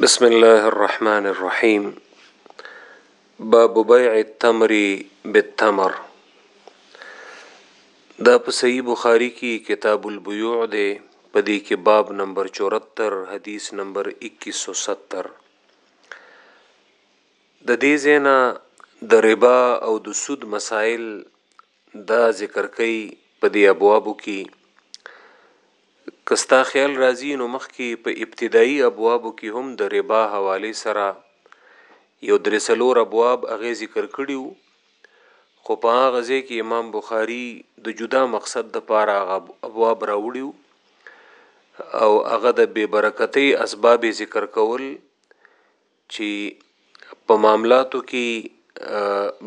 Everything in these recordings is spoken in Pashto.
بسم الله الرحمن الرحيم باب بيع التمر بالتمر دا په صحیح بخاری کې کتاب البیوع دی په دې کې باب نمبر 74 حدیث نمبر 2170 د دې زینا د ربا او د سود مسائل دا ذکر کوي په دې ابوابو کې که ستا خیال راځي نو مخکې په ابتدایي ابوابو کې هم د ربا حواله سره یو درې څلور ابواب هغه ذکر کړیو خو په هغه ځای کې امام بخاری د جدا مقصد د پاره هغه ابواب راوړیو او هغه د بے برکتۍ اسباب ذکر کول چی په معاملاتو کی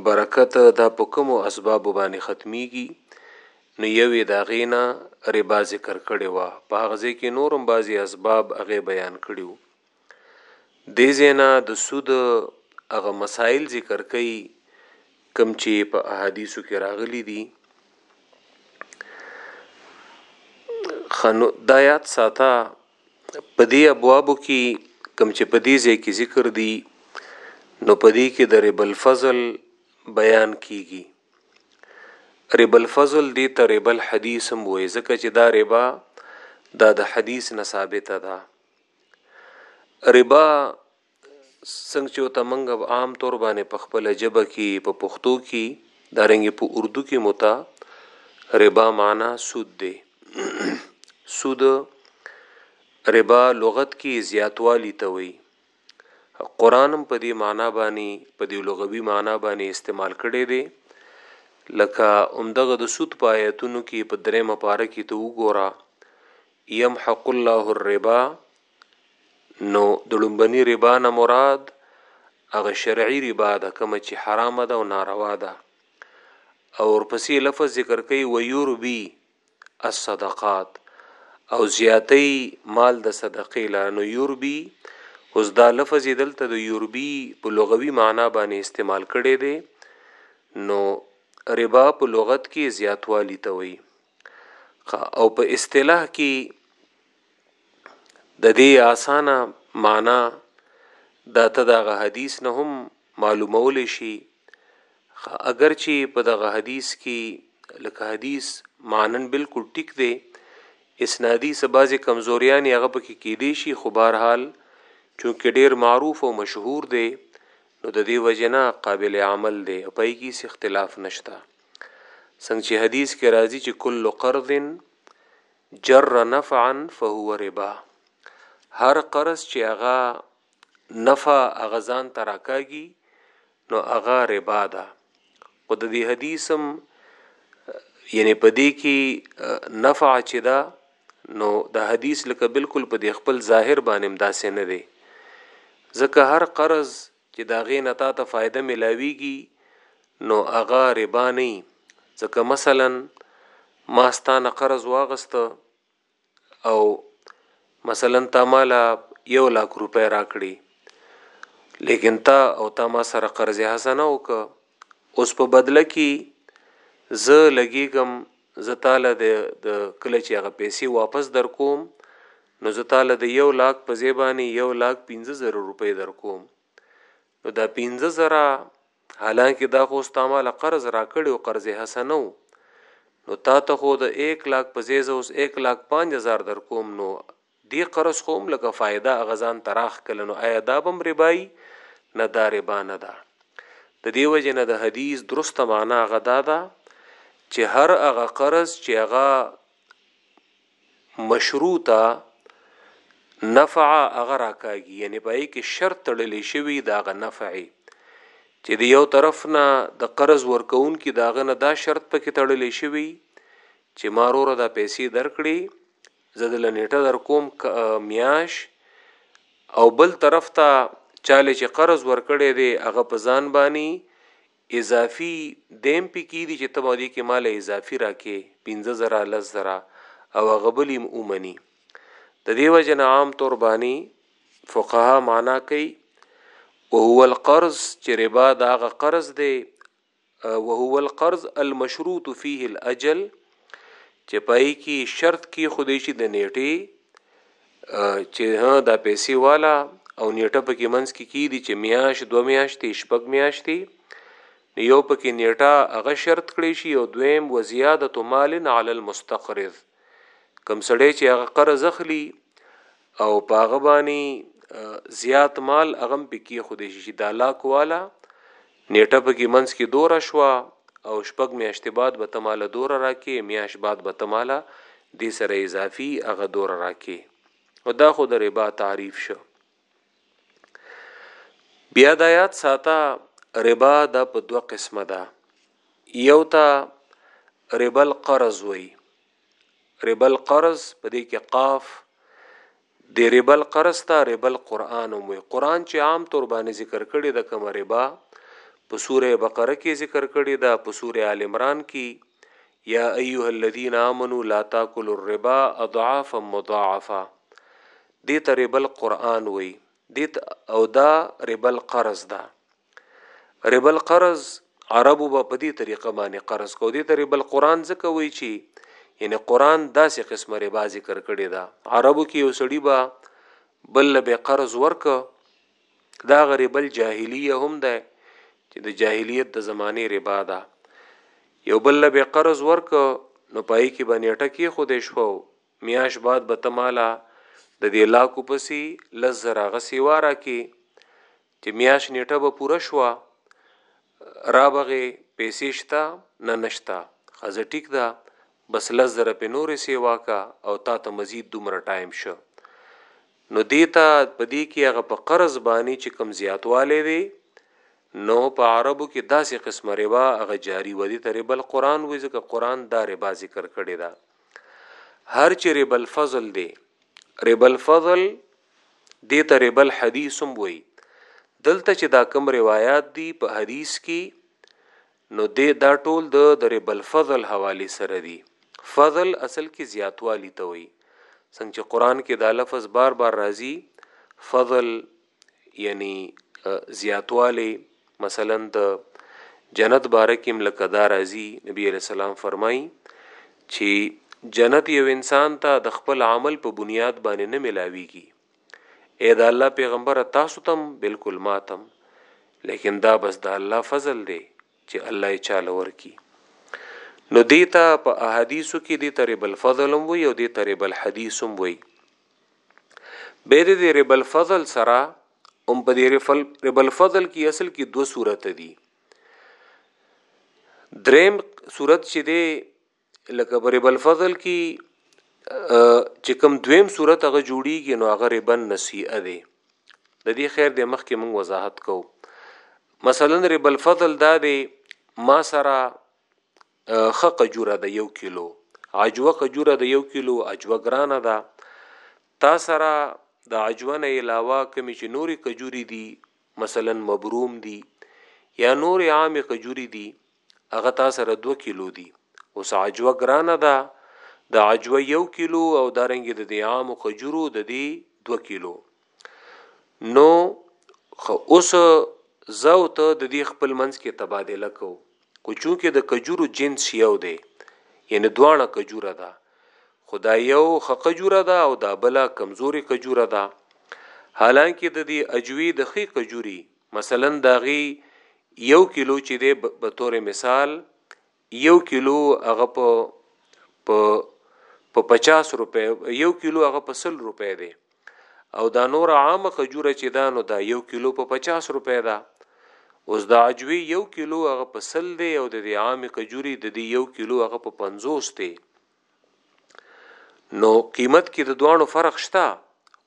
برکت دا په کومو اسبابو باندی ختمیږی نو یو یی د هغی نه ربا ذکر کړی وه په هغه ځای کی نور هم بعضی اسباب هغه بیان کړی وو دی ځای نه د سود هغه مسایل ذکر کړی کوم چی په احادیثو کی راغلی دی ښه نو دا یاد ساته په دې ابوابو کې کوم چې په دې ځای کې ذکر دي نو په دې کې د رب الفضل بیان کیږي رب الفضل دې ته رب الحدیث هم وایي ځکه چې دا ربا دا د حدیث نه ثابته ده ربا څنګه چې ورته موږ په عام طور باندې په خپله ژبه کې په پښتو کې دارنګې په اردو کې مو ته ربا معنا سود دی سود ربا لغت کې زیاتوالی ته وي قرآن هم په دې معنا باندې په دې لغوي معنا باندې استعمال کړی دی لکه همدغه د سود په آیتونو کې په درېمه پاره کې ته وګوره یمحق الله الربا نو د ړومبني ربا نه مراد هغه شرعي ربا ده کومه چې حرامه ده او ناروا ده او ورپسې لفظ ذکر کوي ويربي الصدقات او زیاتی مال د صدقې لاره نو يربي اوس دا لفظ دلته د يربي په لغوي معنا باندې استعمال کړي دي نو ربا په لغت کې زیاتوالی ته وایي او په اصطلاح کې د دې اسانه معنا دا ته دغه حدیث نه هم معلومول شي اگر چې په دغه حدیث کې لکه حدیث مانن بالکل ټیک دی اسنادي سبازي کمزوریان هغه پکې کې دي شي خو بهر حال چونکه ډیر معروف او مشهور دی نو د دې وجنه قابل عمل دی په کې اختلاف نشته څنګه چې حدیث کې راځي چې کل قرض جر نفعا فهو ربا هر قرض چې هغه نفع هغه ځان تراکاږي نو هغه ربا ده او د دې حدیثم یعنی په دې کې نفع چې دا نو د حدیث لکه بالکل په دې خپل ظاهر باندې داسې نه دی ځکه هر قرض چې د هغې نه تاته فائده ملاویږي نو هغه ربا نه ځکه مثلا ما ستا نه قرض واغسته او مثلا تا مالا یو لاک روپۍ راکړي لیکن تا او تا ما سره قرض حسنه وک اوس په بدله کې زه لګیږم زه تعالی د کله چې هغه پیسې واپس درکوم نو زه تاله د یو لاک په ځای باندې یو لاک پنځه زره روپۍ درکوم نو دا پنځه زره حالانکه دا خو ستا مال قرض راکړی او قرض حسنه و نو تا ته خو د 1 لاک په ځای زه اوس 1 لاک 5000 درکوم نو دی قرض خو هم لکه فایده غزان تراخ کله نو آیا دا بم ربای نه دا ربا نه ده د دې وجه نه د حدیث درسته معنا غدا ده چې هر هغه قرض چې هغه مشروطه نفع هغه راکاږي یعنی پای کې شرط تړل شوی دا غ نفع چې د یو طرف نه د قرض ورکون کې داغه نه دا شرط پکې تړل شوی چې مارور دا پیسې درکړي زه د لنیټه در کوم میاش او بل طرف ته چاله چې قرض ورکړي دی هغه په ځان بانی اضافي دیم پې کیدی چې ته به دې کې ماله اضافي راکې پنځه زره لس زره او هغه بل هم اومني ددې وجه نه عام طور باني فقها معنا کوي وهو القرض چې ربا دا هغه قرض دی وهو القرض المشروط فيه الاجل چې پای کې شرط کې خودي شي د نیټه چی ها دا پیسی والا او نیټه پکی منس کی کی دی چی میاش دو میاش تی شپګ میاش تی یو پکی نیټه هغه شرط کړی شی او دویم و زیادت مال علی المستقرض کم سړی چی هغه قرض اخلی او پاغه بانی زیات مال اغم پکی خودی شی دا لاک والا نېټه په کې منځ کې دوره شوه او شپږ مياشتې بعد به ته ماله دوره راکې مياشت بعد به ته ماله دې سره اضافي هغه دوره راکې او دا خو د ربا تعریف شو بیا دا یاد ساته ربا دا په دوه قسمه ده یو ته ربا القرض وی ربا القرض په دې کې قاف د ربا القرض ته ربا القرآن هم وي قرآن چې عام طور باندې ذکر کړي د کوم ربا په سوره بقره کې ذکر کړي دا په سوره آل عمران کې یا ایها الذین آمنو لا تاکلوا الربا اضعافا مضاعفا دې ته ربا القرآن وي دې او دا ربا القرض ده ربا القرض عربو به په دې طریقه باندې قرض کو دې ته ربا القرآن ځکه وایي چې یعنی قرآن داسې قسمه ربا ذکر کړې ده عربو کې یو سړي به بل له به قرض ورک دا غریبل جاهلیه هم ده چې د جاهلیت د زمانه ربا ده یو بل له به قرض ورک نو پای کې باندې ټکی خو دې شو میاش بعد به تمالا د دې لاکو پسې لزر غسیوارا کې چې میاشت نیټه به پوره شوه رابغې پیسې شته نه نشته خزه ټیک ده بس لس زره په نورې سیوا کا او تا ته مزید دومره ټایم شه نو دیتا په دې کې هغه په قرض باندې چې کم زیاتواله وي نو په عربو کې داسې قسم ربا هغه جاری ودی ته ربا القرآن وې ځکه قرآن دا ربا ذکر کړی دا هر چې ربا الفضل دی ربا الفضل دې ته ربا الحديث هم وايي. دلته چې دا کوم روايات دي په حديث کې نو دې دا ټول د د ربا الفضل حوالې سره دي. فضل اصل کې زياتوالي ته وايي. څنګه چې قرآن کې دا لفظ بار بار راځي فضل یعنی زیاتوالی مثلا د جنت باره کې هم لکه دا راځي نبی علیه السلام فرمایي چې جنت یو انسان ته د خپل عمل په بنیاد باندې نه ملاویږي اې د الله پیغمبره تاسو تم بالکل ماتم لیکن دا بس د الله فضل دی چې الله یې چاله ورکي نو دیتا په احادیثو کې دی ترې بل فضل هم وي او دی ترې بل حدیث هم وي به د رب الفضل سره هم په دې رب الفضل کې اصل کې دوه صورت دي دریم صورت چې دی لکه په رب الفضل کې چې کوم دویم صورت هغه جوړیږي نو هغه ربن نسیئه دی د دې خیر د مخ کې موږ وضاحت کوو مثلا رب الفضل دا دی ما سره ښه قجوره ده یو کیلو. عجوه قجوره ده یو کیلو عجوه ګرانه ده تا سره د عجوه نه علاوه کومې چې نورې قجورې دي مثلا مبروم دي یا نورې عامې قجورې دي هغه تا سره دوه کیلو دي اوس عجوه ګرانه ده د عجوه یو کیلو او دارنګې د دې عامو قجورو د دې دوه کیلو نو خو اوس زه او ته د دې خپل منځ کې تبادله کو خو چونکې د کجورو جنس یو دی یعنی دواړه کجوره ده خدا یو خ کجوره ده او دا بل کمزوري کجوره ده حالانکه د دې اجوی د خې کجوري مثلا داغي یو کیلو چې دی به تور مثال یو کیلو هغه په په په 50 روپے یو کیلو هغه په 100 روپے دی او دا نور عامه خجوره چې دا نو دا یو کیلو په 50 روپے ده اوس د عجوی یو کیلو هغه په سل دی او د عامې کجوري د دې یو کیلو هغه په 50 دی نو قیمت کې د دوانو فرق شته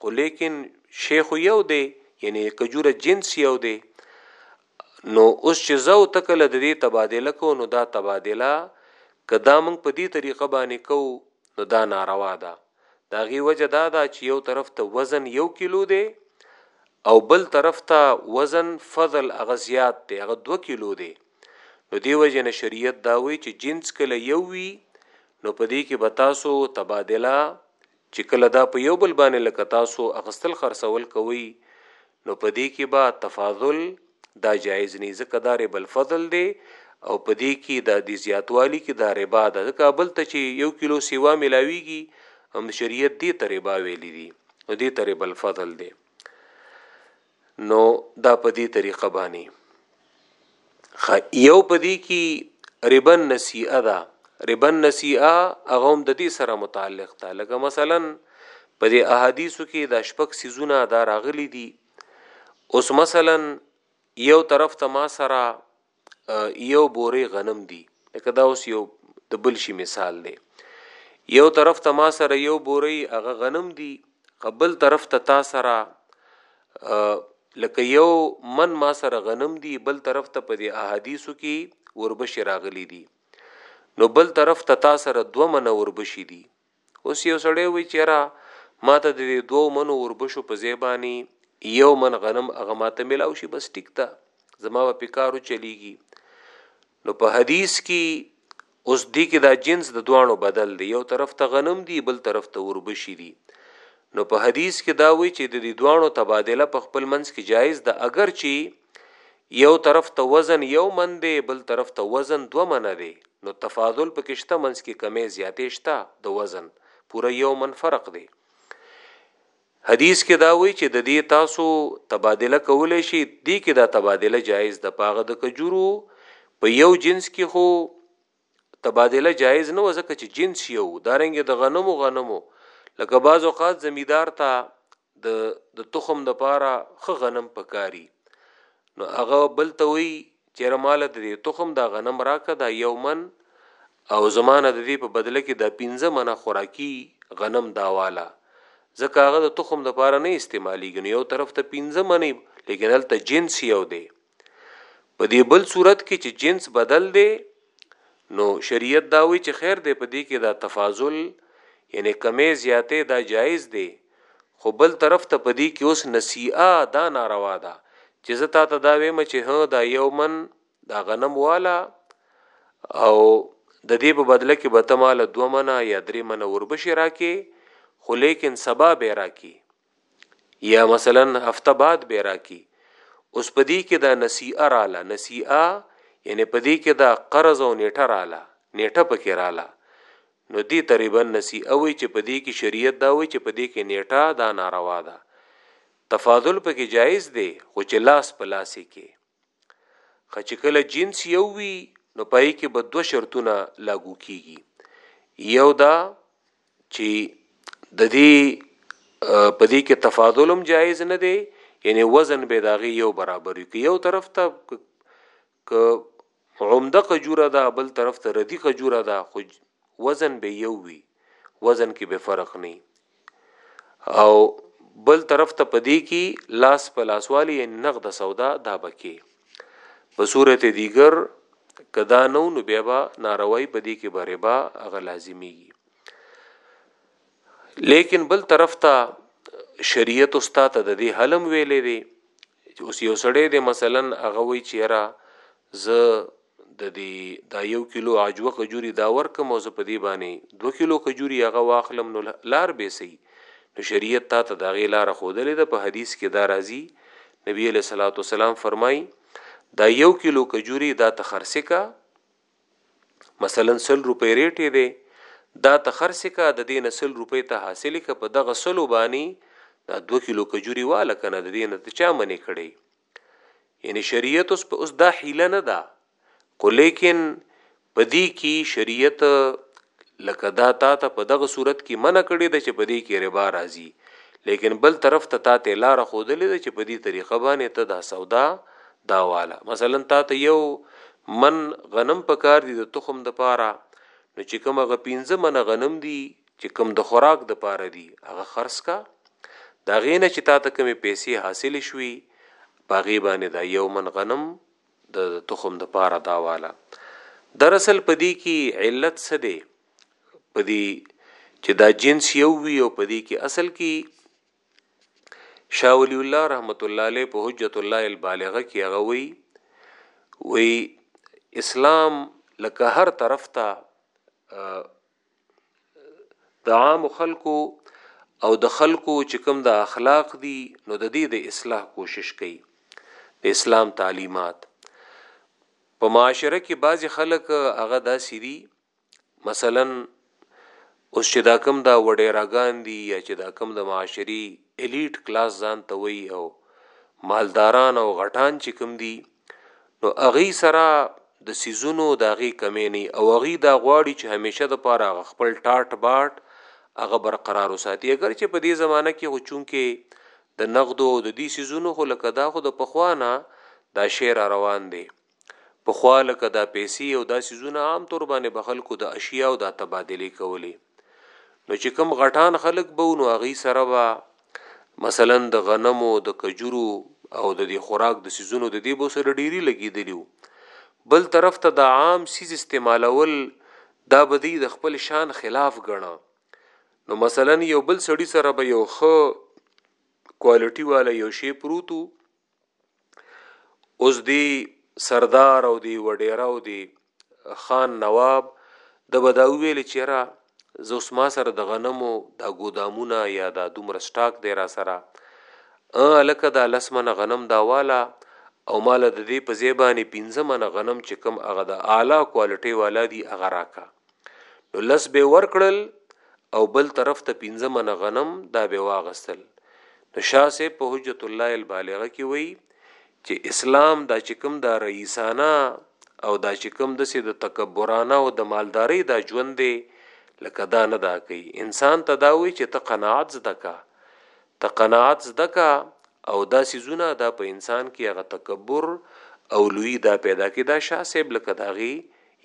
خو لیکن شیخ یو دی یعنی کجوره جنس یو دی نو اوس چې زو تکل د دې تبادله کو نو دا تبادله کدا موږ په دې طریقه باندې کو نو دا ناروا ده دا غي وجه دا ده چې یو طرف ته وزن یو کیلو دی او بل طرف ته وزن فضل اغه زیات دی اغه 2 کیلو دی نو دې وجې نه شریعت دا وایي چې جنس کله یو وي نو په دې کې به تاسو تبادله چې کله دا په یو بل باندې لکه تاسو اغستل خرڅول کوي نو په دې کې به تفاضل دا جایز نه ځکه دا ربا الفضل دی او په دې کې دا د زیاتوالي کې دا ربا ده ځکه بل ته چې یو کیلو سیوا ملاویږي هم شریعت دې ته ربا ویلي دي او دې ته ربا الفضل دی نو دا په دې طریقه باندې خ یو په دې کې ربا نسیئه ده ربا نسیئه هغه هم د دې سره متعلق ده لکه مثلا په دې احادیثو کې د شپک سيزونه دا راغلي دي اوس مثلا یو طرف ته ما سره یو بورې غنم دي لکه دا اوس یو د بل شي مثال دی یو طرف ته ما سره یو بورې هغه غنم دي قبل طرف ته تا سره لکه یو من ما سره غنم دي بل طرف ته په دې احادیثو کې وربشي راغلي دي نو بل طرف ته تا سره دوه من وربشي دي اوس یو سړی وی چیرا ماته د دې دوو منو وربشو په ځای باندې یو من غنم هغه ماته ملاو شي بس ټیک ده زما به پکارو چلیږي نو په حدیث کې اوس دی کې دا جنس د دوانو بدل دی یو طرف ته غنم دی بل طرف ته وربشي دی نو په حدیث کې دا وی چې د دې دوانو تبادله په خپل منځ کې جایز ده اگر چې یو طرف ته وزن یو من دی بل طرف ته وزن دوه منه دی نو تفاضل پکې شته منځ کې کمې زیاتې شته د وزن پوره یو من فرق دی حدیث کې دا وی چې د دې تاسو تبادله کولای شي دې کې دا تبادله جایز ده پاغه د کجورو په یو جنس کې خو تبادله جایز نه وه ځکه چې جنس یو وو دارنګه د غنمو غنمو لکه بعض اوقات زمیدار ته د د تخم د پاره خه غنم پکاري نو هغه بل ته وی چیرې مال د دې تخم دا غنم راکه دا یو من او زمانه د دې په بدله کې د 15 منه خوراکي غنم داواله ځکه هغه د تخم د پاره نه استعمالي ګنې یو طرف ته 15 منه لیکن هلته جنس یو دی په دې بل صورت کې چې جنس بدل دی نو شریعت دا وی چې خیر دی په دې کې دا تفاضل یعنی کمی زیاته دا جایز دی خو بل طرف ته په دې کې اوس نسیئه دا ناروا ده چې زه تا ته دا ویم چې هه دا یو من دا غنم والا او د دې په بدله کې به تماله دوه منه یا درې منه وربشي راکې خو لیکن سبا به راکې یا مثلا هفته بعد به راکی اوس پدی کې دا نسیئه رااله نسیئه یعنی پدی کې دا قرض او نیټه رااله نیټه پکې رااله نو دی تقریبا نسیئه وی چې پدی کې شریعت دا وی چې پدی کې نیټه دا ناروا ده تفاضل پکې جایز دی خو چې لاس په لاس کې خه چې کله جنس یو وي نو پای کې به دوه شرطونه لاګو کیږي یو دا چې د دې په دې کې تفاضلم جایز نه دی یعنی وزن به داغي یو برابر وي یو طرف ته ک عمده قجوره ده بل طرف ته ردی قجوره ده خو وزن به یو وي وزن کې به فرق نه او بل طرف ته پدې کې لاس په لاسوالي نقد سودا دا بکی په صورت دیګر کدا نو نو بیا به ناروای په دې کې به ربا هغه لازمیږي لیکن بل طرف ته شریعت استاد د دې حلم ویلې دی اوس یو سړی دی مثلا هغه وای چې یاره زه د دې دا یو کیلو عجوه کجوري دا ورکم او زه په دې باندې 2 کیلو کجوري هغه واخلم نو لار به سي نو شریعت تا ته دا غي لار خودلې ده په حدیث کې دا راځي نبی علیہ الصلوۃ والسلام فرمای دا یو کیلو کجوري دا ته خرڅه کا مثلا سل روپی ریټ یې دی دا ته خرڅ کا د دې نه سل روپی ته حاصل که په دغه سلو باندې دا دوه کیلو کجوري واله کنه د دې نه ته چا منې کړي یعنی شریعت اوس په اوس دا حیله نه ده کو لیکن پدی کی شریعت لکه دا تا ته په دغه صورت کي منع کړې ده چي په دې کي ربا راځي ليکن بل طرف ته تا ته لاره ښودلې ده چي په دې طريقه باندي ته دا سودا دا واله مثلا تا ته يو من غنم په کار دي د تخم د پاره نو چي کوم هغه پنځه منه غنم دي چي کوم د خوراک د پاره دي هغه خرڅ کا دا غينه چي تا ته کومي پيسې حاصلې شوي په هغې باندي دا يو من غنم د تخم د پاره دا والا در اصل په دې کې علت څه دی په دې چې دا جنس یو وی او په دې کې اصل کې شاه ولی الله رحمت الله علیه په حجت الله البالغه کې هغه وی وی اسلام لکه هر طرف ته د عام خلکو او د خلکو چې کوم د اخلاق دي نو د دې د اصلاح کوشش کوي د اسلام تعلیمات په معاشره کې بعضی خلک هغه داسې دي مثلا اوس چې دا کم دا وړې راګان دي یا چې دا کم د معاشري الیټ کلاس ځان ته وي او مالداران او غټان چې کم دي نو هغوی سره د څیزونو د هغې کمې نه او هغوی دا غواړي چې همیشه د پاره هغه خپل ټاټ باټ هغه برقرار وساتي اګر چې په دې زمانه کې خو چونکې د نقدو او د دې څیزونو خو لکه دا خو د پخوا نه دا شی را روان دی پخوا لکه دا پیسې او دا څیزونه عام طور باندې به خلکو د اشیا او د تبادلې کولې نو چې کوم غټان خلک به نو هغه سره به مثلا د غنمو د کجورو او د دې خوراک د سيزونو د دې بو سره ډيري لګیدلیو بل طرف ته د عام سیز استعمالول دا بدی د خپل شان خلاف غنه نو مثلا یو بل سړی سره به یو خو کوالټي والا یو شی پروتو اوس دی سردار او دی وډیره او دی خان نواب د بدا ویل چې را زه اوس ما سره د غنمو دا ګودامونه یا دا دومره سټاک دی را سره ا لکه دا لسمنه غنم دا والا او مال د دې په زیبانی پنځه منه غنم چې کم هغه د اعلی کوالټي والا دی هغه راکا نو لس به ورکړل او بل طرف ته پنځه من غنم دا به واغستل نو شاه صاحب په حجت الله البالغه کې وایي چې اسلام دا چې کوم دا رئیسانه او دا چې کوم د سې د تکبرانه او د مالداري دا ژوند دی لکه دا نه دا کوي انسان ته دا وایي چې ته قناعت زده کا ته قناعت زده کا او دا سيزونه دا په انسان کې هغه تکبر او لوی دا پیدا کې دا شاه صاحب لکه داغي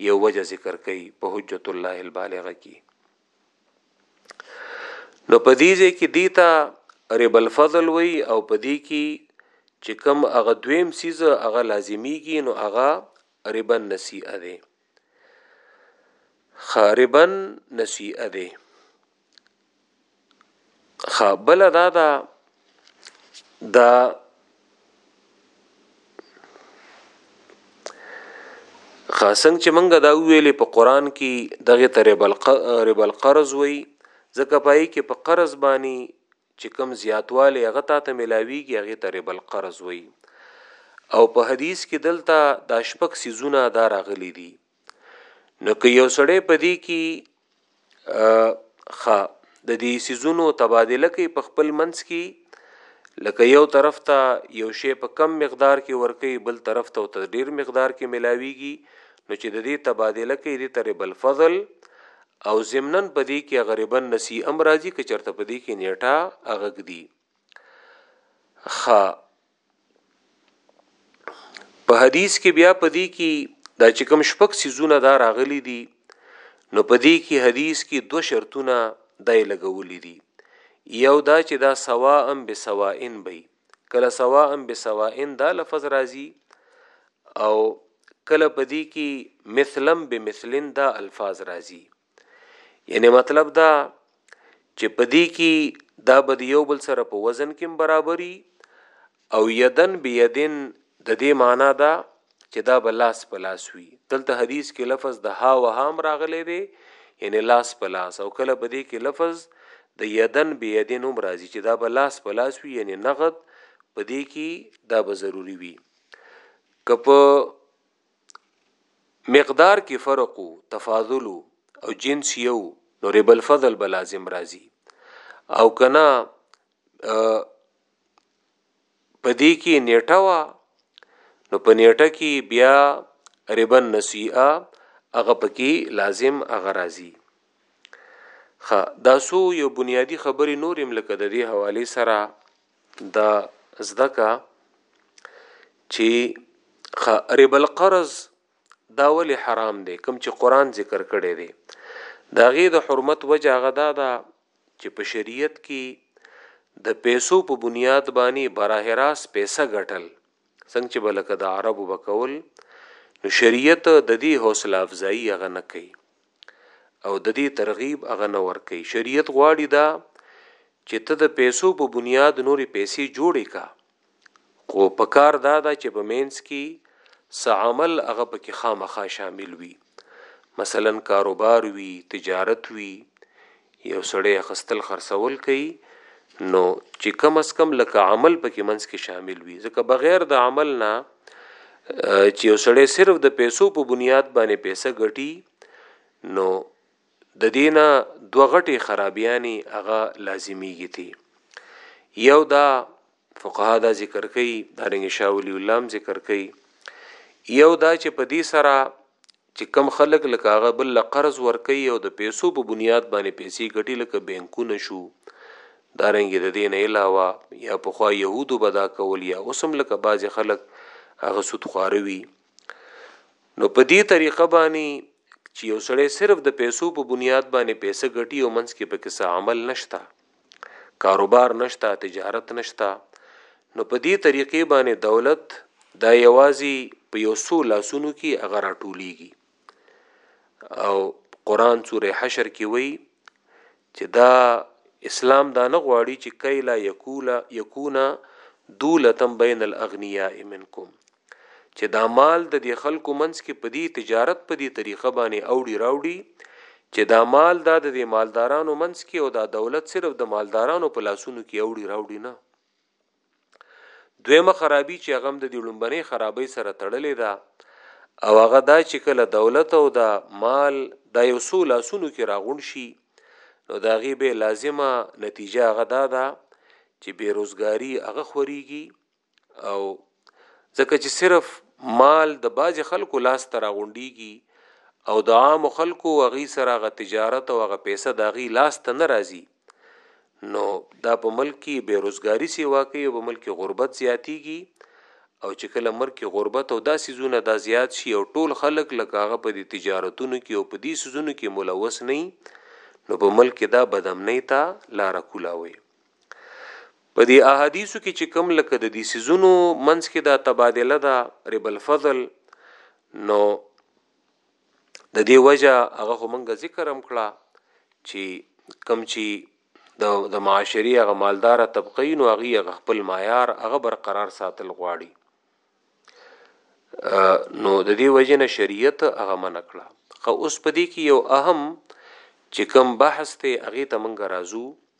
یو وجه ذکر کوي په حجت الله البالغه کې نو په دې ځای کې دیتا رب الفضل وی او په دې کې چې کم هغه دویم سیز هغه لازمیږي نو هغه ربن نسیئه ده خاربن نسیئه ده خا بل دا دا دا خاصنګ چې منګه دا ویلې په قران کې دغه ترې بل رب القرض وای ځکه پای کې په قرض باندې چې کم زیاتواله هغه ته ملاویږي هغه ترې بل قرض وای او په حدیث کې دلته د شپک سيزونه دا راغلي دي نو که یو سړی په دې کې خا د دې سيزونو تبادله کوي په خپل منځ کې لکه یو طرف ته یو شی په کم مقدار کې ورکي بل طرف ته تر ډیر مقدار کې ملاويږي نو چې د دې تبادله کې د تر بل فضل او ضمنن په دې کې غریبا نسی امراضی کې چرته په دې کې نیټه اغګ دی خ په حدیث کې بیا په دې کې دا چې کوم شپږ سيزونه دا راغلي دي نو په دې کې حدیث کې دو شرطونه دای لګولې دي یو دا چې دا سوا ام بسوا ان بی کله سوا ام بسوا ان دا لفظ راځي او کله په دې کې مثلم بمثلن دا الفاظ راځي یعنی مطلب دا چې پدی کی دا بد یو بل سره په وزن کې برابرۍ او یدن بیدن د دې معنی دا چې دا به لاس په لاس وي دلته حدیث کې لفظ د ها و هام راغلی دی یعنی لاس په لاس او کله په دې کې لفظ د یدن به یدن هم راځي چې دا به لاس په لاس وي یعنی نقد په دې کې دا به ضروری وي کپ مقدار کې فرق وو تفاضل وو او جنس یو نو رب الفضل به لازم راځي او کنا پدې کې نیټه وا نو په نیټه کې بیا ربا نسیئه هغه پکې لازم هغه راځي خ دا سو یو بنیادی خبرې نورم لکه د دې حواله سره دا زده کا چې رب القرض دا ولی حرام دی کوم چې قران ذکر کړی دی دا غي د حرمت وجه غدا دا چې په شریعت کې د پیسو په بنیاد باندې براه راس پیسې ګټل څنګه چې بلکې د عربو وکول نو شریعت د دې حوصله افزایی غنه کوي او ددې ترغیب هغه نه ورکوي، شریعت غواړي دا چې ته د پیسو په بنیاد نورې پیسې جوړې کا خو پکار دا ده چې په مینځ کې څه عمل هغه پکې خامخا شامل وي مثلا کاروبار وي، تجارت وي یو سړی اخستل خرڅول کوي نو چې کم از کم لکه عمل پکې منځ کې شامل وي ځکه بغیر د عمل نه چې یو سړی صرف د پیسو په بنیاد باندې پیسې ګټي نو د دینه دوه غټي خرابیانی هغه لازمیږي دي یو دا فقها دا ذکر کوي دا رنګ شاه ولی الله هم ذکر کوي یو دا چې په دې سره چې کم خلک لکه هغه بل قرض ورکي او د پیسو په بنیاد باندې پیسې ګټي لکه بانکونه شو دا رنګ د دین علاوه یا په خو يهودو بدا کول یا اوسم لکه بعض خلک هغه سود خواروي نو په دې طریقه باندې چې یو سړی صرف د پیسو په بنیاد باندې پیسې ګټي او منځ کې پکې څه عمل نشته کاروبار نشته تجارت نشته نو په دې طریقې باندې دولت دا یوازي په یو څو لاسونو کې هغه راټولیږي او قران سوره حشر کې وایي چې دا اسلام دا نه غواړي چې کایلا یکولا یکونا دولتم بین الاغنیاء منکم چه دا مال د دې خلکو منځ کې په دې تجارت په دې طریقه باندې اوړي راوړي چه دا مال دا د دې مالدارانو منځ کې او دا دولت صرف د مالدارانو په لاسونو کې اوړي راوړي نه دویمه خرابي چې هغه د دې لومبنې خرابۍ سره تړلې ده او هغه دا چې کله دولت او دا مال دا یو څو لاسونو کې راغون شي نو دا غي به لازمه نتیجه هغه دا ده چې بیروزګاری هغه خوريږي او ځکه چې صرف مال د باج خلکو لاس ته راغونډيږي او د عام خلکو هغه سره غ تجارت او هغه پیسې د غي لاس ته نه راځي نو دا په ملک کې بیروزګاری سی واقعي او په ملک کې غربت زیاتیږي او چې کله مر کې غربت او داسې زونه دا زیات شي او ټول خلک لکه هغه په دې تجارتونو کې او په دې سيزونو کې ملوث نه نو په ملک کې دا بدامنۍ ته لار کولاوي په دې احادیثو کې چې کوم لکه د دې سيزونو منځ کې دا تبادله ده رب الفضل نو د دې وجه هغه هم ذکر هم کړه چې کم چې د د معاشري هغه مالدار طبقه نو هغه خپل معیار هغه برقرار ساتل غواړي نو د دې وجه نه شریعت هغه منکړه خو اوس پدې کې یو اهم چې کوم بحث ته هغه ته منګ راځو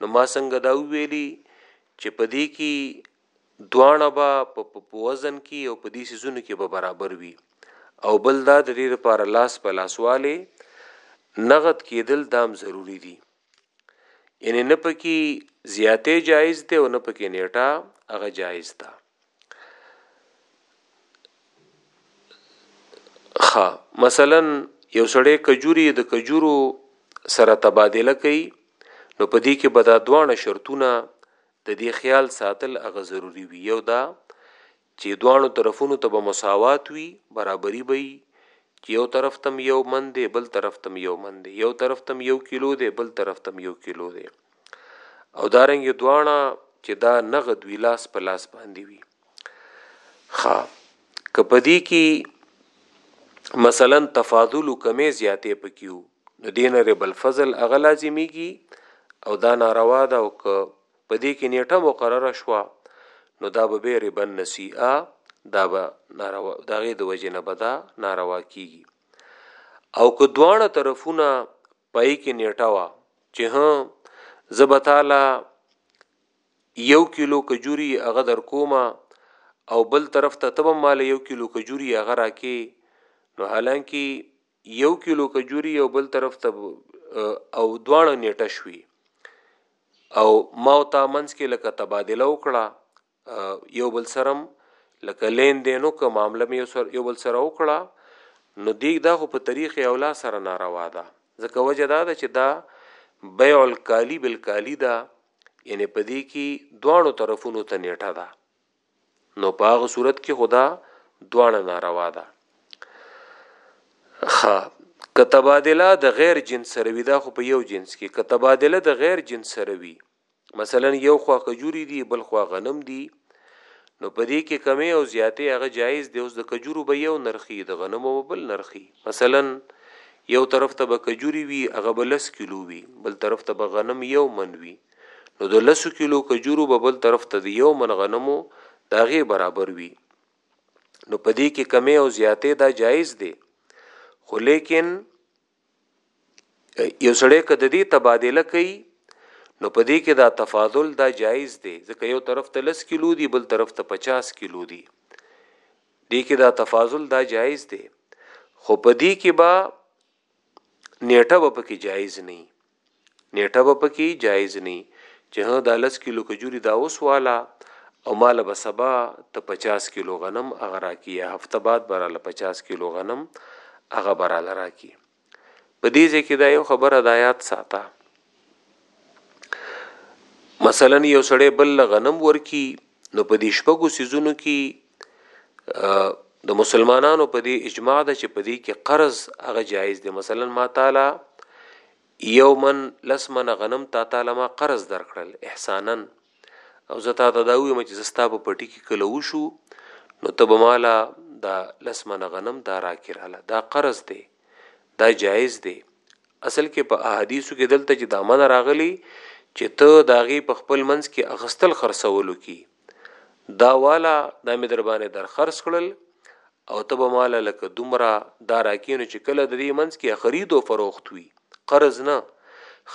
نو ما څنګه دا وویلی چې په دې کې دواړه به په په وزن کې او په دې سيزونو کې به برابر وي او بل دا د دې لپاره لاس په لاسواله نغد کېدل دام ضروری دي یعنی نه پکې زیاتې جایز ده او نه پکې نیټه هغه جایز ده خا مثلا یو سړی کجوري د کجورو سره تبادله کوي نو په دې کې به دا دوانه شرطونه د دې خیال ساتل هغه ضروری وي یو دا چې دوانو طرفونو ته به مساوات وي برابرۍ به چې یو طرف تم یو من دی بل طرف تم یو من دی یو طرف تم یو کیلو دی بل طرف تم یو کیلو دی او دارنګ دواړه چې دا نغد وی لاس په لاس باندې وی خا کپدی کی مثلا تفاضل کمی زیاتې پکیو نو دین ر بل فضل اغه لازمیږي او دا ناروا ده او ک پدې کې نیټه مقرره شو نو دا به به ربن نسیئه دا به ناروا دا غي د وجه نه بدا ناروا کیږي او که دواړه طرفونه پای کې نیټه وا چې ها زه به تعالی یو کیلو کجوري هغه در کومه او بل طرف ته تبه مال یو کیلو کجوري هغه راکې نو حالانکه یو کیلو کجوري او بل طرف ته او دواړه نیټه شوي او ما او تا منځ کې لکه تبادله وکړه یو بل سره لکه لین دین او که معامله مې یو سر یو بل سره وکړه نو دیګ دا خو په طریق اولا سره ناروا ده ځکه وجه دا ده چې دا بیع الکالی بالکالی ده یعنی په دې کې دواړو طرفونو ته نیټه ده نو په هغه صورت کې خدا دواړه ناروا ده خ کتبادله د غیر جنس سره وي دا خو په یو جنس کې کتبادله د غیر جنس سره وي مثلا یو خوا کجوري دي بل خوا غنم دي نو په دې کې کمی او زیاتې هغه جایز دی اوس د کجورو به یو نرخي د غنمو به بل نرخي مثلا یو طرف ته به کجوري وي هغه به لس کیلو وي بل طرف ته به غنم یو من وي نو د لسو کیلو کجورو به بل طرف ته د یو من غنمو د هغې برابر وي نو په دې کې کمی او زیاتې دا جایز دی خو لیکن یو سړی که د دې تبادله کوي نو په دې کې دا تفاضل دا جایز دی ځکه یو طرف ته 10 کیلو دی بل طرف ته 50 کیلو دی دې کې دا تفاضل دا جایز دی خو په دې کې با نیټه به پکې جایز نه نيټه به پکي جايز ني چه هه دا لس کيلو کجوري دا اوس والا او ما له به سبا ته پچاس کيلو غنم هغه راکي يا هفته بعد به راله پچاس کيلو غنم هغه به راله راکي په دې ځای کې دا یو خبره د آیات ساته مثلا یو سړی بل غنم ورکی نو په دې شپږو سيزونو کې د مسلمانانو په دې اجماع ده چې په دې کې قرض هغه جایز دی مثلا ما تعالی یو من لس من غنم تا تعالی ما قرض درکړل احسانا او زه تا ته دا وایم چې زستا په پټی کې کله وشو نو ته به مالا دا لس من غنم دا راکې رااله دا قرض دی دا جایز دی اصل کې په احادیثو کې دلته چې دا من راغلی چې ته داغي په خپل منځ کې اغستل خرڅولو کې دا والا دا مې در باندې در خرڅ کړل او ته به مال لکه دومره دا راکینو چې کله د دې منځ کې خرید او فروخت وي قرض نه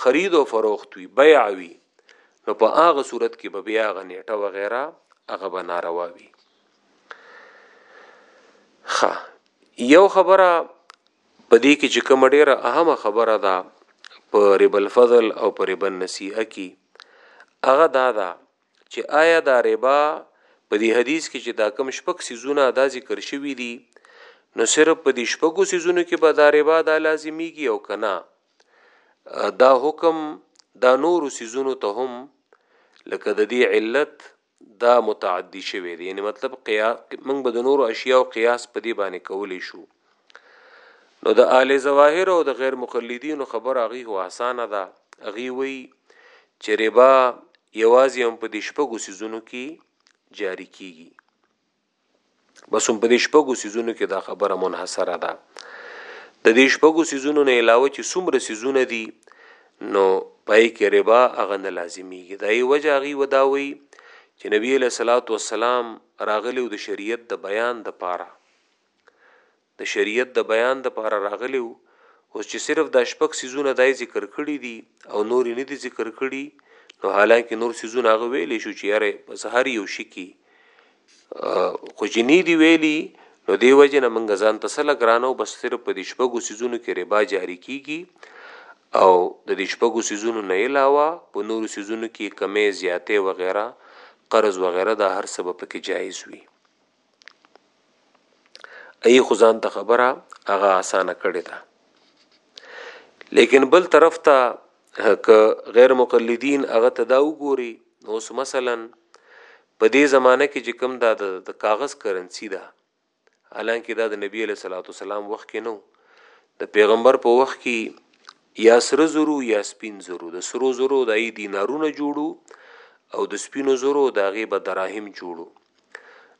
خرید او فروخت وي بیع وي نو په هغه صورت کې به بیا غنیټه و غیره هغه به ناروا وي خا یو خبره په دې کې چې کوم ډیره اهمه خبره ده په ربل فضل او په ربل نسیه کې هغه دا ده چې آیا دا ربا په دې حدیث کې چې دا کم شپږ سیزونه دا ذکر شوي دي نو صرف په دې شپږو سیزونو کې به دا ربا دا لازمیږي او کنا دا حکم دا نور سیزونو ته هم لکه د دې علت دا متعدی شوی دی یعنی مطلب قیاس موږ به د نور اشیاء او قیاس په دې باندې کولې شو نو د اهل ظواهر او د غیر مقلدینو خبر هغه هو اسانه ده هغه وی چې ربا یوازې هم په دې شپږو سيزونو کې جاری کیږي بس هم په دې شپږو سيزونو کې دا خبره منحصره ده د دې شپږو سيزونو نه علاوه چې څومره سيزونه دي نو پای کې ربا هغه نه لازمیږي دا یو وجه غي وداوي چې نبی له صلوات و سلام راغلی د شریعت د بیان د پاره د شریعت د بیان د پاره راغلی وو اوس چې صرف دا شپږ سیزونه دای ذکر کړی دي او نور نه دي ذکر کړی نو حالانکه نور سیزونه هغه ویلې شو چې یاره بس هر یو شي کی خو چې نه دی ویلی نو دی وجه نه منګه ځان تسله ګرانو بس صرف په دې شپږو سیزونو کې ربا جاری کیږي او د دې شپږو سیزونو نه علاوه په نورو سیزونو کې کمې زیاتې وغیرہ قرض وغیرہ دا هر سبب کې جایز وي ای خو ځان ته خبره هغه اسانه کړی دا لیکن بل طرف ته که غیر مقلدین هغه ته دا وګوري نو اوس مثلا په دې زمانه کې چې کوم دا د کاغذ کرنسی ده حالانکه دا د نبی له صلوات والسلام وخت کې نو د پیغمبر په وخت کې یا سره زرو یا سپین زرو د سرو زرو د ای دینارونه جوړو او د سپینو زرو د غي به دراهم جوړو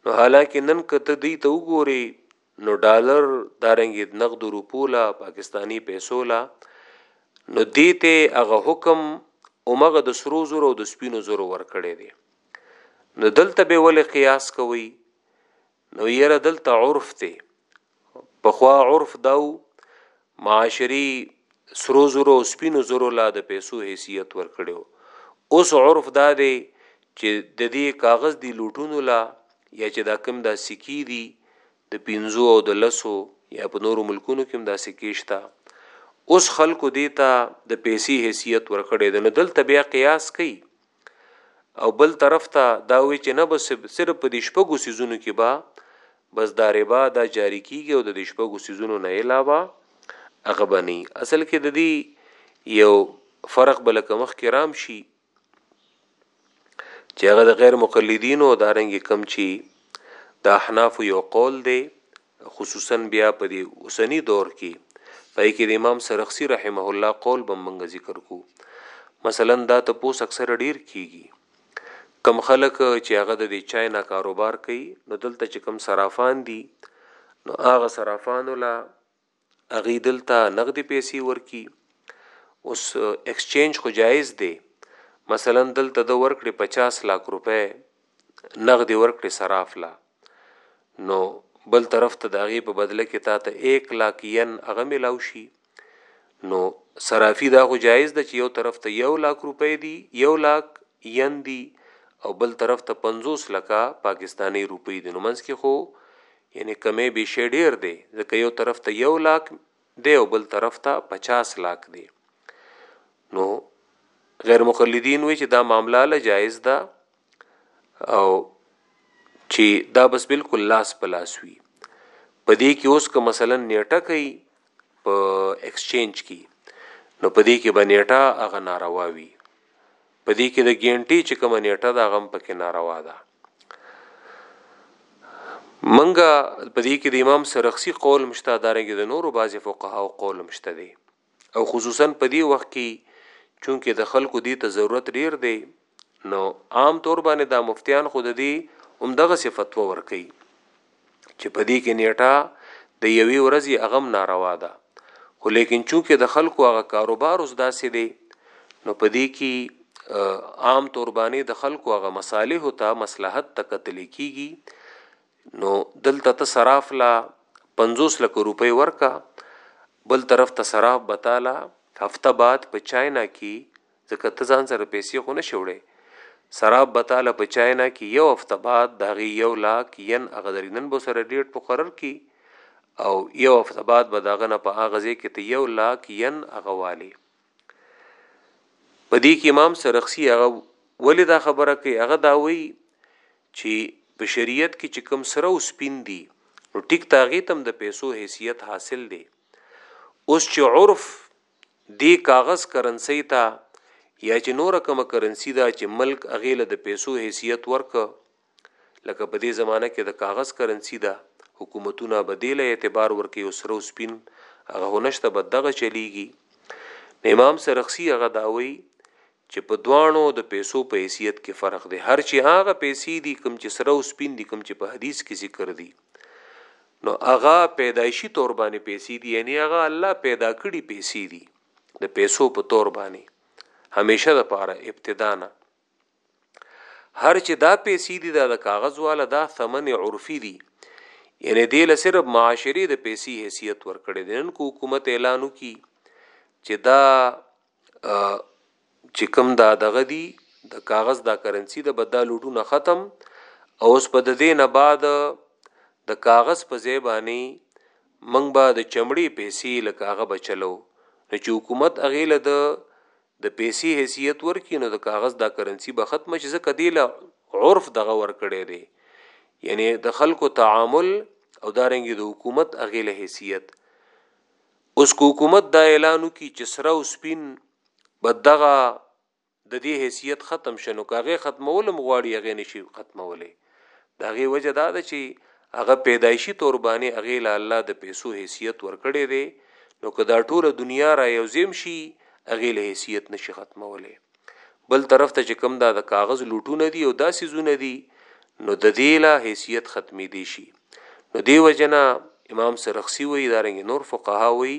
نو حالانکه نن کته دی ته وګوري نو ډالر دارنګ نقد روپو لا پاکستانی پیسو لا نو دیته هغه حکم اومغه د سرو زرو او د سپینو زرو ور کړی دی نو دلته به ولې قیاس کوي نو یره دلته عرف ته پخوا عرف داو معاشري سرو زرو او سپینو زرو لا د پیسو حیثیت ورکړو اوس عرف دا دی چې د دې کاغذ دی لوټونو لا یا چې دا کم دا سکی دي د پینزو او د لسو یا په نورو ملکونو کې دا سکی شته اوس خلکو دیتا د پیسې حیثیت ورکړي د نو دلته بیا قیاس کوي او بل طرف ته دا وی چی نه بس صرف په دی شپږو څیزونو کی به بس دا ربا دا جاری کیږی او د دی شپږو څیزونو نه علاوه هغه به نه اصل کی د دی یو فرق به لکه مخ کی رام شی چی هغه د غیر مقلدینو دارنګ کم چی د احناف یو قول دی خصوصاً بیا په دې اوسني دور کې پای کې د امام سرخسی رحمه الله قول به موږ ذکر کو مثلا دا تپوس اکثره ډیر کیږي کم خلک چې هغه د دې چاینا کاروبار کوي نو دلته چې کم صرافان دي نو هغه صرافانو لا هغوی دلته نغدي پیسې ورکړي اوس اکسچینج خو جایز دی مثلا دلته د ورکړي 50 لاک روپۍ نغدي ورکړي صراف لا نو بل طرف ته داغي په بدله کې تا ته 1 لاک ین هغه ملاو شي نو صرافي دا خو جایز ده چې یو طرف ته 1 لاک روپۍ دي 1 لاک ین دي او بل طرف ته 50 لکه پاکستاني روپۍ دي نو منځ کې خو یعنی کمی بیشی ډیر دی ځکه یو طرف ته یو لاک دی او بل طرف ته پچاس لاک دی نو غیر مقلدین وی چې دا معامله له جایز ده او چې دا بس بالکل لاس په لاس وي په دې کې اوس که مثلا نیټه کوي په ایکسچینج کی نو په دې کې به نیټه هغه ناروا وي په دې کې د ګینټي چې کوم نیټه دا غم پکې ناروا ده منګه په دې کې د امام سرخسی قول مشته دارنګ د نورو بعضی فقها او قول مشته دي او خصوصا په دې وخت کې چونکه د خلکو دې ته ضرورت ډیر دی نو عام طور باندې دا مفتیان خو د دې همدغسې فتوا ورکوي چې په دې کې نیټه د یوې ورځې هغه ناروا ده خو لیکن چونکې د خلکو هغه کاروبار اوس داسې دی نو په دې کې عام طور باندې د خلکو هغه مصالح ته مصلحت ته قتل کیږي نو دلته ته صراف لا 50 لک روپۍ ورکا بل طرف ته صراف بتاله هفته بعد په چاینا کې ځکه ته ځان سره پیسې خو نه شې وړی، سراب به تاله په چاینا کې یو هفته بعد د هغې یو لاک ین هغه دري نن به سره ډیټ مقرر کړي او یو هفته بعد به د هغه نه په هغه ځای کې ته یو لاک ین هغه والې. په دې کې امام سرخسی هغه ولې دا خبره کوي هغه دا وایي چې په شریعت کې چې کوم سره او سپین دي نو ټیک تاغې تم د پیسو حیثیت حاصل دی اوس چې عرف دې کاغذ کرنسۍ ته یا چې نوره کومه کرنسي ده چې ملک هغې له د پیسو حیثیت ورکړ لکه په دې زمانه کې د کاغذ کرنسي ده حکومتونه به دې له اعتبار ورکوي او سره او سپین هغه هو نشته به دغه چلیږي نو امام سرخسي هغه داوي چې په دواړو د پيسو په حيثيت کې فرق دی هر چې هغه پيسې دي کوم چې سره او سپين دي کوم چې په حديث کې ذکر دي نو هغه پیدایشي تور باندې پیسې دي یعنی هغه الله پیدا کړي پیسې دي د پیسو په تور باندې همیشه د پاره ابتدا نه هر چې دا پیسې دي دا د کاغذ والا دا ثمن عرفي دي یعنی دی له صرف معاشري د پیسې حیثیت ورکړي دي نن کو حکومت اعلانو کی چې دا چې کوم دا دغه دی د کاغذ دا کرنسی د بدل لوټونه ختم او اوس په دې نه بعد د کاغذ په ځای باندې منګ به د چمړي پیسې لکه هغه بچلو نو چې حکومت هغه له د د پیسې حیثیت ورکې نو د کاغذ دا کرنسی به ختم چې ځکه دی له عرف دغه ور کړی دی یعنی د خلکو تعامل او دارنګي د حکومت هغه له حیثیت اوس که حکومت دا اعلان وکړي چې سره او سپین به دغه د دې حیثیت ختم شنو که هغه ختمول هم غواړي هغه نشي ختمولی د هغې وجه دا ده چې هغه پیدایشي طور باندې هغې له الله د پیسو حیثیت ورکړی دی نو که دا ټوله دنیا را یوزیم شي هغې له حیثیت نشي ختمولی بل طرف ته چې کوم دا د کاغذ لوټونه دي او دا سيزونه دي نو د دې لا حیثیت ختمې دي شي نو دی وجنا امام سرخسی وی دارنګ نور فقها وی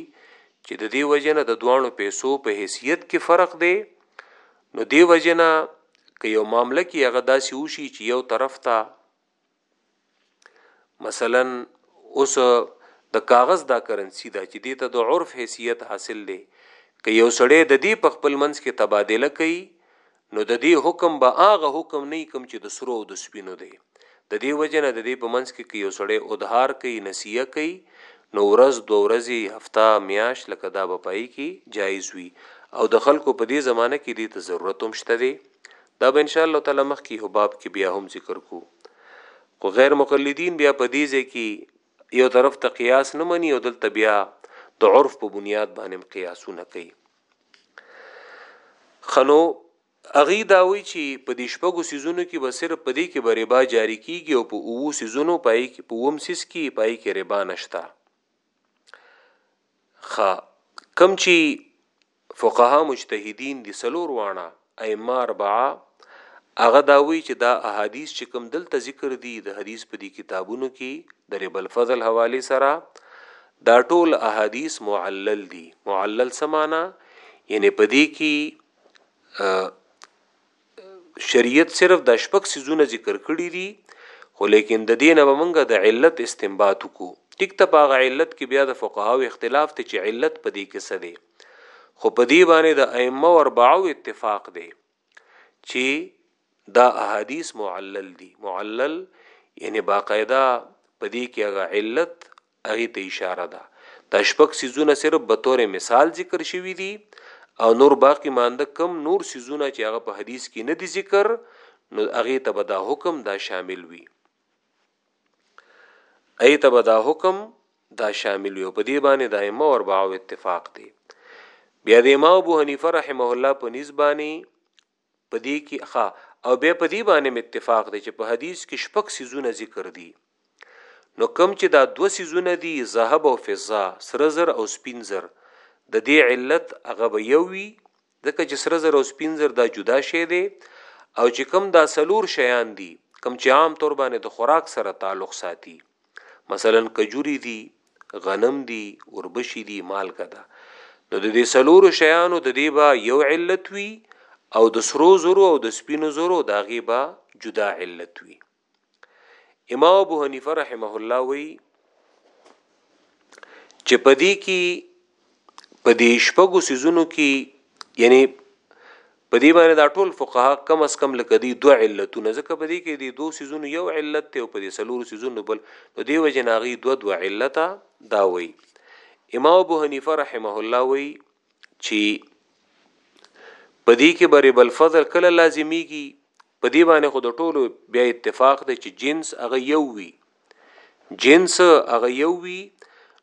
چې د دی وجنا د دوانو پیسو په حیثیت کې فرق دی نو دی وجنا که یو معاملې کې هغه داسې وشي چې یو طرف ته مثلا اوس د کاغذ دا کرنسی دا چې دې ته د عرف حیثیت حاصل دی که یو سړی د دې په خپل منځ کې تبادله کوي نو د دې حکم به هغه حکم نه کوم چې د سرو او د سپینو دی د دې وجه نه د دې په منځ کې که یو سړی ادهار کوي نسیه کوي نو ورځ دو ورځې هفته میاش لکه دا به پای کې جایز وي او د خلکو په دې زمانه کې دې ته ضرورت هم شته دی دا به ان شاء الله تعالی مخکی یو باب کی بیا هم ذکر کو خو غیر مقلدین بیا په دی ځای کی یو طرف ته قیاس نه منی او دلته بیا د عرف په بنیاد باندې هم قیاسونه کوي خنو اغي دا وی چې په دې شپږو سيزونو کې به صرف په دې کې به ربا جاری کیږي او په اوو سيزونو پای کې په ووم سیس کې پای کې ربا نشتا خا کم چې فقهاء مجتهدین دي څلور واڼه ائمه اربعه هغه دا وایي چې دا احادیث چې کوم دلته ذکر دي د حدیث په دي کتابونو کې د رب الفضل حواله سره دا ټول احادیث معلل دي معلل سمانا یعنی په دې کې شریعت صرف دا شپږ سيزونه ذکر کړی دي خو لیکن د دې نه به مونږ د علت استنباط وکړو ټیک ته په هغه علت کې بیا د فقهاو اختلاف دی چې علت په دې کې څه دی خو په دې باندې د ائمه اربعو اتفاق دی چې دا احادیث معلل دي معلل یعنی باقاعده په دې کې هغه علت هغې ته اشاره ده. دا شپږ څیزونه صرف بطور مثال ذکر شوي دي او نور باقي مانده کوم نور څیزونه چې هغه په حدیث کې نه دي ذکر نو هغې ته به دا حکم دا شامل وي. هغې ته به دا حکم دا شامل وي او په دې باندې د ائمه اربعو اتفاق دی. بیا د امام ابو حنیفه رحمه الله په نسبانه په دې کي ښه او بیا په دې باندې هم اتفاق دی چې په حدیث کي شپږ څیزونه ذکر دي نو کوم چې دا دوه څیزونه دي ذهب او فضه سره زر او سپین زر د دې علت هغه به یو وي ځکه چې سره زر او سپین زر دا جدا شی دی او چې کوم دا سلور شیان دي کوم چې عام طور باندې د خوراک سره تعلق ساتي مثلا کجوري دي غنم دي اوربشي دي مالګه ده نو د دې سلورو شیانو د دې با یو علت وي او د سرو زرو او د سپینو زرو دا غي با جدا علت وي امام ابو حنیفه رحمه الله وی چې پدې کې په دې شپږو سيزونو کې یعنی په دې باندې دا ټول فقها کم از کم لکه دی دوه علتونه ځکه په دې کې دی دوه سيزونو یو علت ته او په دې سلور سيزونو بل نو دی وجناغي دوه دوه علت دا وای امام ابو حنیفه رحمه الله وای چې په دې کې بری بل فضل کله لازمیږي په دې باندې خو د ټولو بیا اتفاق دی چې جنس هغه یو وي جنس هغه یو وي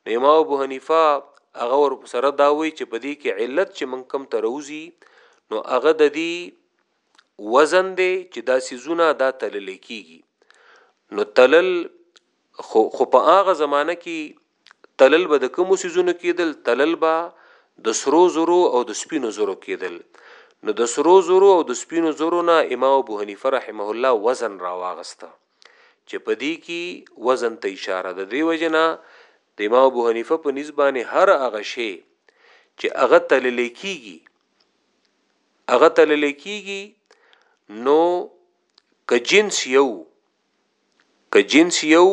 نو امام ابو حنیفه هغه ور سره دا وی چې په دې کې علت چې من کم تروزی نو هغه د دې وزن دی چې دا سيزونه دا تلل کیږي نو تلل خو خو په هغه زمانه کې تلل به د کومو سيزونو کېدل تلل به د سرو زرو او د سپینو زرو کېدل نو د سرو زرو او د سپینو زرو نه امام ابو حنیفه رحمه الله وزن راواغسته چې په دې کې وزن ته اشاره ده دی وجنه د امام ابو حنیفه په نسبانه هر هغه شی چې هغه تلل کېږي هغه تلل کېږي نو که جنس یو که جنس یو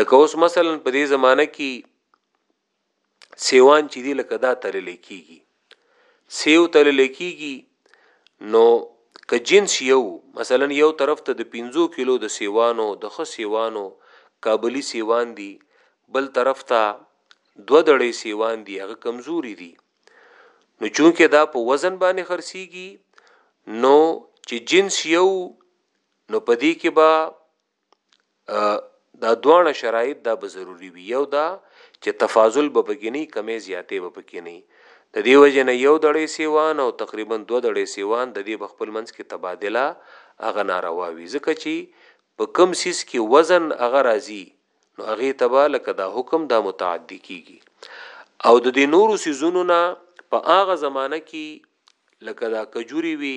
لکه اوس مثلا په دې زمانه کې سیوان چې دی لکه دا تلل کیږي سیو تلل کیږي نو که جنس یو مثلا یو طرف ته د 15 کیلو د سیوانو د خ سیوانو کابلی سیوان دی بل طرف ته دو دړې سیوان دی هغه کمزوري دي نو چونکه دا په وزن باندې خرسيږي نو چې جنس یو نو په دې کې به دا دواړه شرایط دا به ضروری وي یو دا چې تفاضل به پکې نه کمې زیاتې به پکې نه د دې وجه نه یو دړې سیوان او تقریبا دوه دړې سیوان د دې بخپل منځ کې تبادله هغه ناروا وي ځکه چې په کم سیس کې وزن هغه راځي نو هغه تبا لکه دا حکم دا متعدی کیږي او د دې نورو سیزونو نه په هغه زمانہ کې لکه دا کجوري وي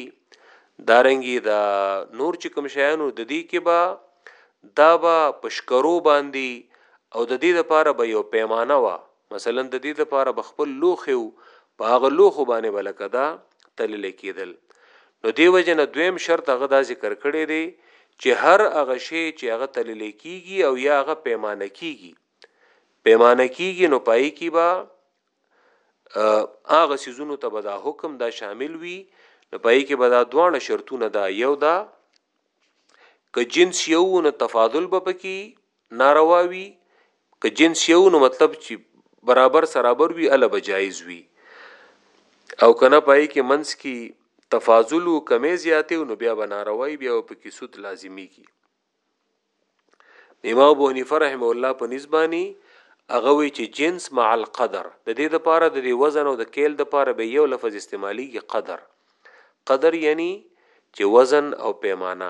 دارنګي دا نور چې کوم شیانو د دې کې با دا با پشکرو باندې او د دې لپاره به یو پیمانه وا مثلا د دې لپاره به خپل لوخو په هغه لوخو باندې بلکې دا تلل کېدل نو دی وجنه دویم شرط هغه دا ذکر کړی دی چې هر هغه شی چې هغه تلل کېږي او یا هغه پیمانه کېږي پیمانه کېږي نو پای کې با هغه سيزونو ته به دا حکم دا شامل وي نو پای کې به دا دواړه شرطونه دا یو دا که جنس یو نو تفاضل به پکې ناروا وي که جنس یو نو مطلب چې برابر سرابر وي ال به جایز وي او کنه پای کې منس کې تفاضل او کمی زیاتې نو بیا به ناروای بیا پکې سود لازمی کی امام ابو حنیفه رحمه الله په نسبانی هغه وی چې جنس مع القدر د دې د پاره د دې وزن او د کیل د پاره به یو لفظ استعمالیږي قدر قدر یعنی چې وزن او پیمانه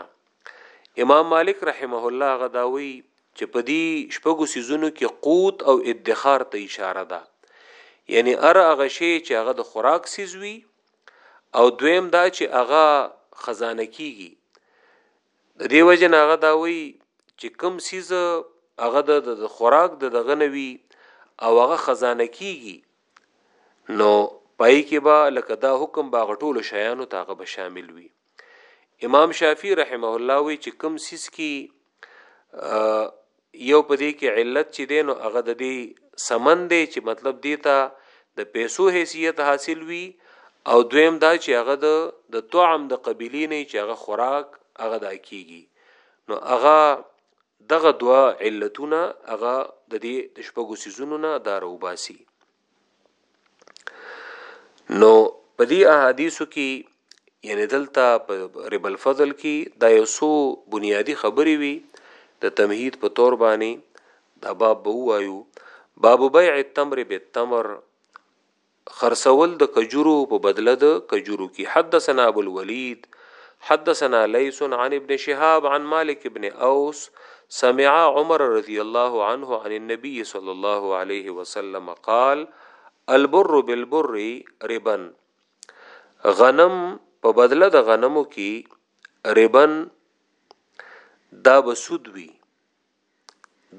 امام مالک رحمه الله هغه دا وی چې په دې شپږو سيزونو کې قوت او ادخار ته اشاره ده یعنی ار هغه شی چې هغه د خوراک سيزوي او دویم دا چې هغه خزانه کیږي د دې وجې نه هغه دا وایي چې کوم څیز هغه د د خوراک د دغه نه وي او هغه خزانه کیږي نو پای کې به لکه دا حکم باغ ټولو شیانو ته هغه به شامل وي امام شافعي رحمه الله وی چې کوم څیز کې یو په دې کې علت چې دی نو هغه د دې ثمن دی چې مطلب دې ته د پیسو حیثیت حاصل وي او دویم دا چې هغه د د طعم د قبیلې نه چې هغه خوراک هغه دا کیږي نو هغه دغه دوا علتونه هغه د دې د شپږو سيزونو نه دار وباسي نو په دې احادیثو کې یعنی دلته په رب الفضل کې دا یو سو بنیادی خبرې وي د تمهید په تور باندې دا باب به وایو باب بیع التمر بالتمر خرڅول د کجورو په بدله د کجورو کې حدثنا ابو الولید حدثنا ليث عن ابن شهاب عن مالك بن اوس سمع عمر رضي الله عنه عن النبي صلى الله عليه وسلم قال البر بالبر ربن غنم په بدله د غنمو کې ربن دا به سود وي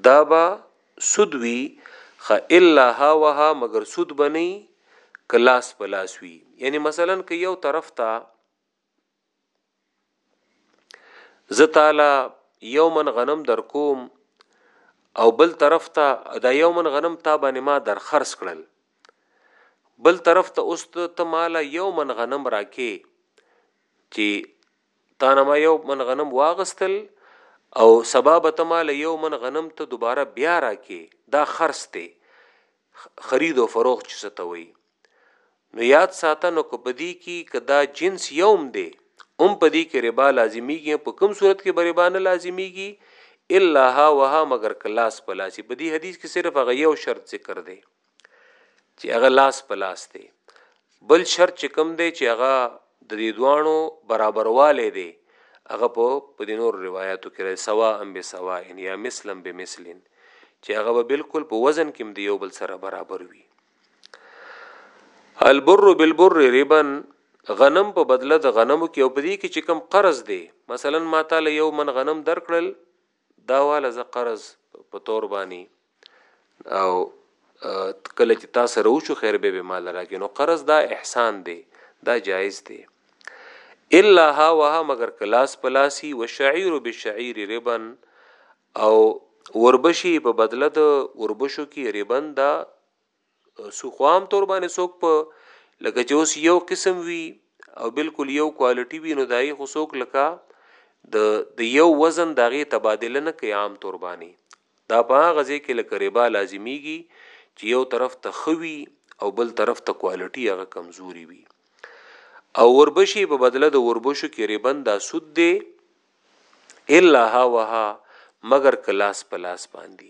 دا به سود وي خ الا ها وها مگر سود بني کلاس پلاس وي یعنی مثلا که یو طرف ته زه تعالی یو من غنم در کوم او بل طرف ته دا یو من غنم تا باندې ما در خرڅ کړل بل طرف ته اوس ته مالا یو من غنم راکې چې تا نه ما یو من غنم واغستل او سبا به ته مالا یو من غنم ته دوباره بیا راکې دا خرڅ ته خرید او فروخت چې څه ته وایي نو یاد ساته نو که په دې کې که دا جنس یوم دی هم په دې کې ربا لازمیږي په کوم صورت کې به ربا نه لازمیږي الا ها وها مگر کلاس په لاس په دې حدیث کې صرف هغه یو شرط ذکر دی چې هغه لاس په لاس دی بل شرط چې کوم دی چې هغه د دې دوانو برابروالی دی هغه په په دې نور روایتو کې راځي سوا ام به سوا ان یا مثلم به مثلن چې هغه به بالکل په وزن کې دی یو بل سره برابر وي البر بالبر ربن غنم په بدله د غنمو کې او په دې کې چې کم قرض دی مثلا ما تعالی یو من غنم درکړل دا واله زه قرض په طور بانی او کله چې تا سره وشو خیر به به مال راکې نو قرض دا احسان دی دا جایز دی الا ها وها مگر کلاس پلاسی وشعیر بشعیر ربن او وربشي په بدله د وربشو کې ربن دا سو خو عام طور باندې څوک په لکه چې اوس یو قسم وي او بالکل یو کوالټي وي نو دای خو څوک لکه د د یو وزن دغه تبادله نه کوي عام طور باندې دا په هغه ځای کې لکه ربا لازمیږي چې یو طرف ته خوي او بل طرف ته کوالټي هغه کمزوري وي او وربشي په بدله د وربشو کې ربن دا سود دی الا ها وها مگر کلاس پلاس باندې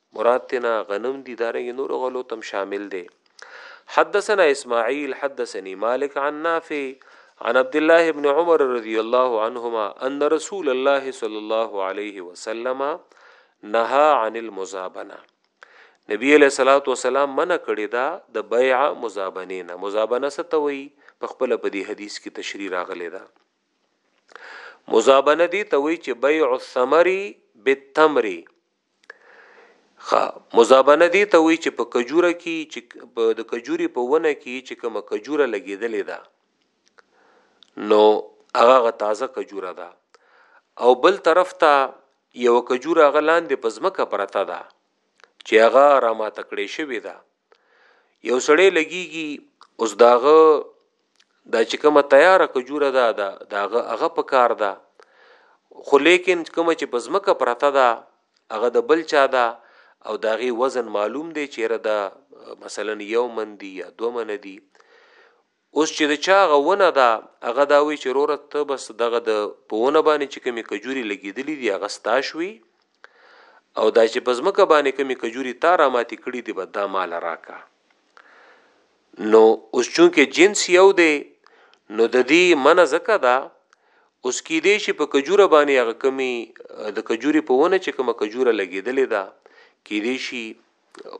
مراد تینا غنم دی دارنګ نور غلو تم شامل دی حدثنا اسماعیل حدثني مالک عن نافع عن عبد الله ابن عمر رضی الله عنهما ان رسول الله صلی الله علیه وسلم نهى عن المزابنه نبی علیہ الصلوۃ والسلام منع کړی دا د بیع مزابنه نه مزابنه ستوي په خپل په دې حدیث کې تشریح راغلی دا مزابنه دی توي چې بیع الثمر بالتمر خا مزابنه دی ته وی چې په کجوره کې چې د کجوري په ونه کې چې کوم کجوره لګیدلې ده نو هغه تازه کجوره ده او بل طرف ته یو کجوره غلاندې په ځمکه پرته ده چې هغه را ما تکړې شوې ده یو سړی لګیږي اوس داغه دا چې کومه تیاره کجوره ده دا داغه هغه په کار ده خو لیکن کومه چې بزمکه پرته ده هغه د بل چا ده او داغه وزن معلوم دی چیرې دا مثلا یو من دی یا دو من دی اوس چې د چا هغه ونه ده هغه دا وی چې روره ته بس دغه د په ونه باندې چې کمی کجوري لګیدلې دي هغه ستا شوي او دا چې په ځمکه باندې کمی کجوري تا را ماتې کړي دي بد دا مال راکا نو اوس چونکې جنس یو دی نو د دې منه زکه ده اوس کې دی چې په کجوره باندې هغه کمی د کجوري په ونه چې کومه کجوره لګیدلې ده کې دی شي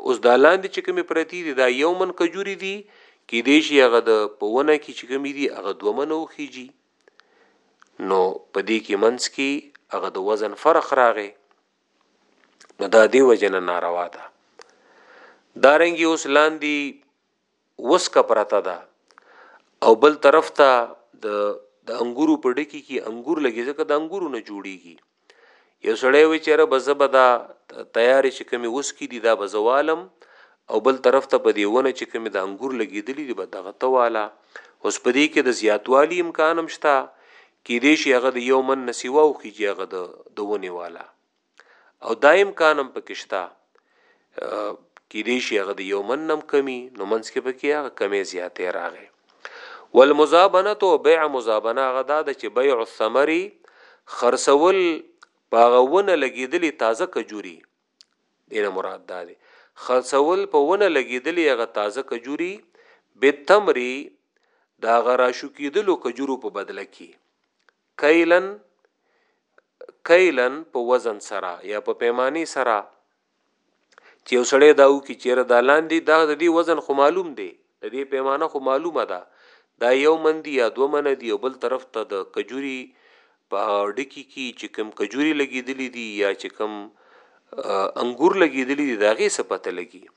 اوس دا لاندې چې کومې پرتی دي دا یو من کجوري دي کې دې شي هغه د په ونه کې چې کومې دي هغه دوه من وخیږي نو په دې کې منځ کې هغه د وزن فرق راغی نو دا دی وجنه ناروا ده دارنګي اوس لاندې وسکه پرته ده او بل طرف ته د د انګورو په ډکی کې انګور لګي ځکه د انګورو نه جوړیږي یو سړی وی چیرې بزبه دا تیارې چې کمی اوس کې دي دا بزوالم او بل طرف ته په دیونه چې کمی د انګور لګیدلی دی به دغه تواله اوس په دې کې د زیاتوالی امکان هم شته کې دې شي هغه د یو من نسیواو کې چې هغه د دونی والا او دا امکان هم پکې شته کې دې شي هغه د یو من نم کمی نو منځ کې پکې هغه کمی زیاتې راغې والمزابنه تو بيع مزابنه غدا د چې بيع الثمري خرڅول پاغونه لګیدلی تازه کجوري دینه مراد ده خرڅول په ونه لګیدلی هغه تازه کجوري به تمري دا غراشو کیدلو کجورو په بدله کې کیلن کیلا په وزن سره یا په پیمانه سره چې یو سړی دا وکي چیرې دا لاندې دا د دې وزن خو معلوم دی د دې پیمانه خو معلومه ده دا یو من دی یا دوه من دی او بل طرف ته د کجوري په ډکی کې چې کم کجوري لګېدلې دي یا چې کم انګور لګېدلې دي دا غي څه پته لګي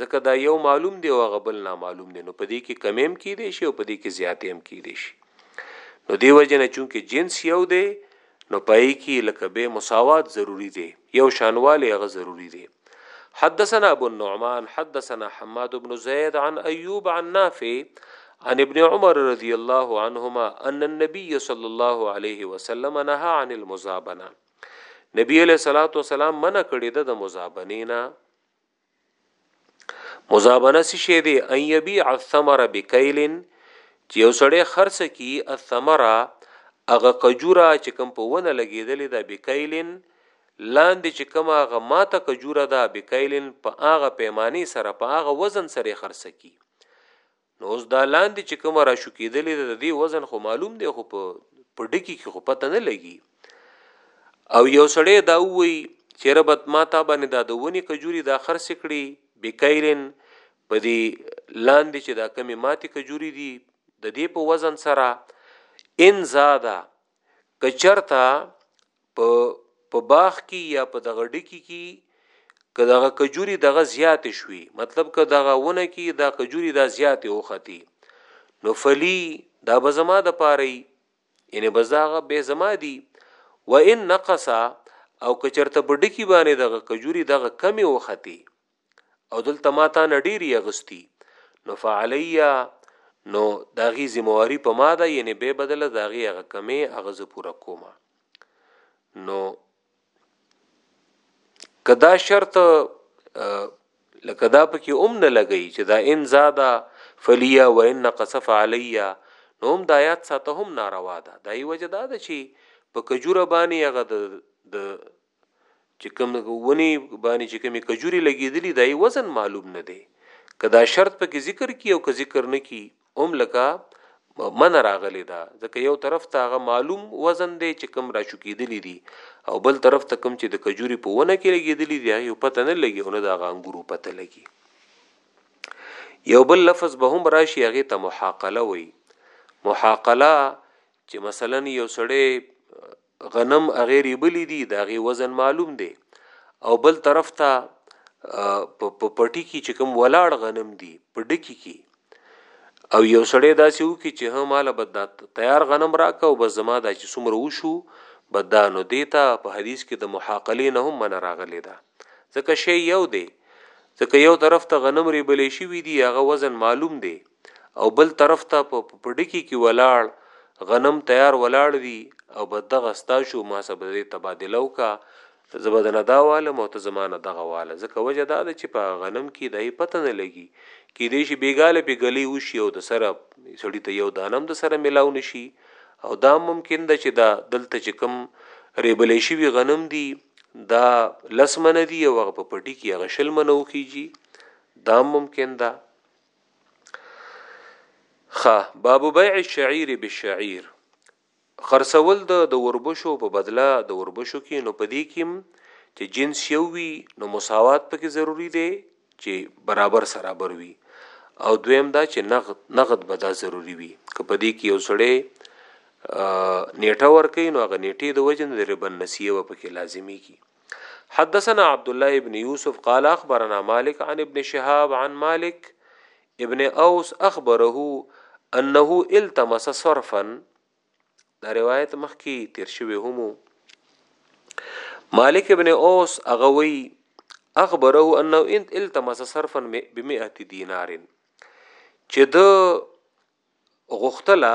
ځکه دا یو معلوم دی او هغه بل نامعلوم دی نو په دې کې کمی هم کیدی شي او په دې کې زیاتې هم کیدی شي نو دی وجنه چونکه جنس یو دی نو پای کې لکه به مساوات ضروری دی یو شانواله هغه ضروری دی حدثنا ابو النعمان حدثنا حماد بن زيد عن ايوب عن نافع عن ابن عمر رضي الله عنهما ان النبي صلى الله عليه وسلم نهى عن المزابنه نبی علیہ الصلوۃ والسلام منع کړی د مزابنینا مزابنه څه شی دی ان یبیع الثمر بکیل چې یو سړی خرڅ کی الثمر هغه کجوره چې کوم په ونه لګیدلې ده بکیلن لاندې چې کوم هغه ماته کجوره ده بکیلن په هغه پیمانه سره په هغه وزن سره خرڅ کی نو اوس دا لاندې چې کومه را شوکېدلې ده د دې وزن خو معلوم دی خو په په ډکی کې خو پته نه لګي او یو سړی دا وی چې ربط ما تا باندې دا د ونی کجوري دا خرڅ کړي بکیلن په دې لاندې چې دا کمی ماتې کجوري دي د دې په وزن سره ان زاده کچرتا په په باغ کې یا په دغه ډکی کې که دغه کجوري دغه زیات شوي مطلب که دغه ونه کې دا کجوري دا زیات اوختی نو فلی دا به زما د پاره یعنی بس داغه به زما دی و ان نقصا او کچرته په ډکی باندې دغه کجوري دغه کمی اوختی او دلته ما تا نه ډېری اغستی نو فعلیا نو داغي ذمہواری په ما ده یعنی به بدله داغي هغه کمی هغه ز پورا کومه نو کدا شرط لکه دا پکې اوم نه لګی چې دا ان زاده فلیا و ان نقص فعلیا نو هم د آیات ساته هم ناروا ده دای وجه دا ده چې په کجوره باندې هغه د چې کوم ونی باندې چې کومې کجوري لګېدلې دای وزن معلوم نه دی کدا شرط په کې ذکر کی او که ذکر نه کی هم لکه من راغلی دا ځکه یو طرف ته هغه معلوم وزن دی چې کم را شکېدلی دي او بل طرف ته کم چې د کجوري په ونه کې لګېدلی دی یو پته نه لګي او نه د غانګورو پته لګي یو بل لفظ به هم راشي هغه ته محاقله وي محاقله چې مثلا یو سړی غنم هغې ریبلي دي د هغې وزن معلوم دی او بل طرف ته په پټي کې چې کوم ولاړ غنم دي په ډکی کې او یو سړی داسې وکي چې هم مال بد تیار غنم راکا او بس زما دا چې څومره وشو بدانو دیتا په حدیث کې د محاقلې نه هم من راغلی دا ځکه شی یو دی ځکه یو طرف ته غنم ریبلې شي وی دی هغه وزن معلوم دی او بل طرف ته په پډکی کی ولاړ غنم تیار ولاړ وی او بس دغه ستا شو ما سره به دی تبادله وکړه زه به دنه دا والم او ته زما نه دغه واله ځکه وجه دا ده چی په هغه غنم کی د هیڅ پته نه لګی کیدای شی بیګاله پی ګلی وشی او د سره سړی ته یو دانه هم د سره ملاو نشی او دا هم ممکن ده چی دا دلته چی کوم ریبلی شوی غنم دی دا لس منه دی او هغه په پډی کی هغه شل منه وخیجی دا هم ممکن ده. خ باب بيع الشعير بالشعير خرڅول د د وربشو په بدله د وربشو کې نو پدې کې چې جنس یو وي نو مساوات پکې ضروری دی چې برابر سرابر وي او دویم دا چې نقد نقد به دا ضروری وي که پدې کې یو سړی نیټه ورکې نو هغه نیټه د وجن د ربن نسیه و پکې لازمی کی حدثنا عبد الله ابن يوسف قال اخبرنا مالك عن ابن شهاب عن مالك ابن اوس اخبره انه التمس صرفا دا روایت مخکی تیر شوی هم مالک ابن اوس اغوی اخبره انه انت التمس صرفا ب 100 دینار چې د غوښتله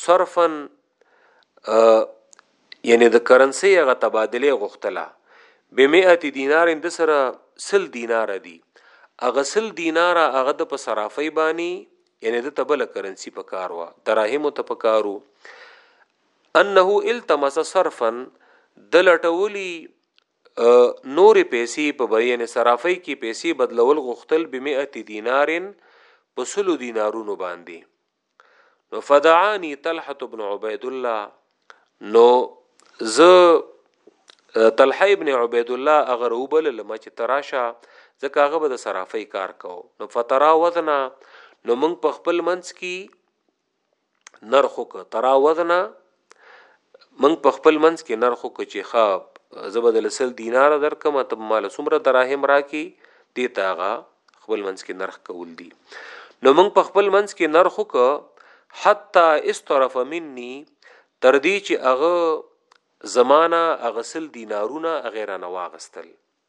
صرفا یعنی د کرنسی هغه تبادله غوښتله به 100 دینار د سره سل دینار دی هغه سل دینار هغه د په صرافی باندې یعنی د تبل کرنسی په کار وا دراهم ته په کارو انه التمس صرفا د لټولی نورې پیسې په بیعه صرافۍ کې پیسې بدلول غوښتل بمئة دینار په سلو دینارونو باندې نو فدعانی طلحه ابن عبید الله نو ز طلحه ابن عبید الله اگر وبل لمه چې تراشه ځکه هغه به د صرافي کار کو نو فترا وزنا نو موږ په خپل منځ کې نرخو ک تراوزنا من په خپل منځ کې نرخو ک چې ښه زبدل سل دینار درکم ته مال سمره دراهم راکی دی تاغه خپل منځ کې نرخ کول دي نو من په خپل منځ کې نرخو ک حتا استرف مني تر دې چې هغه زمانہ اغسل دینارونه غیرانه واغستل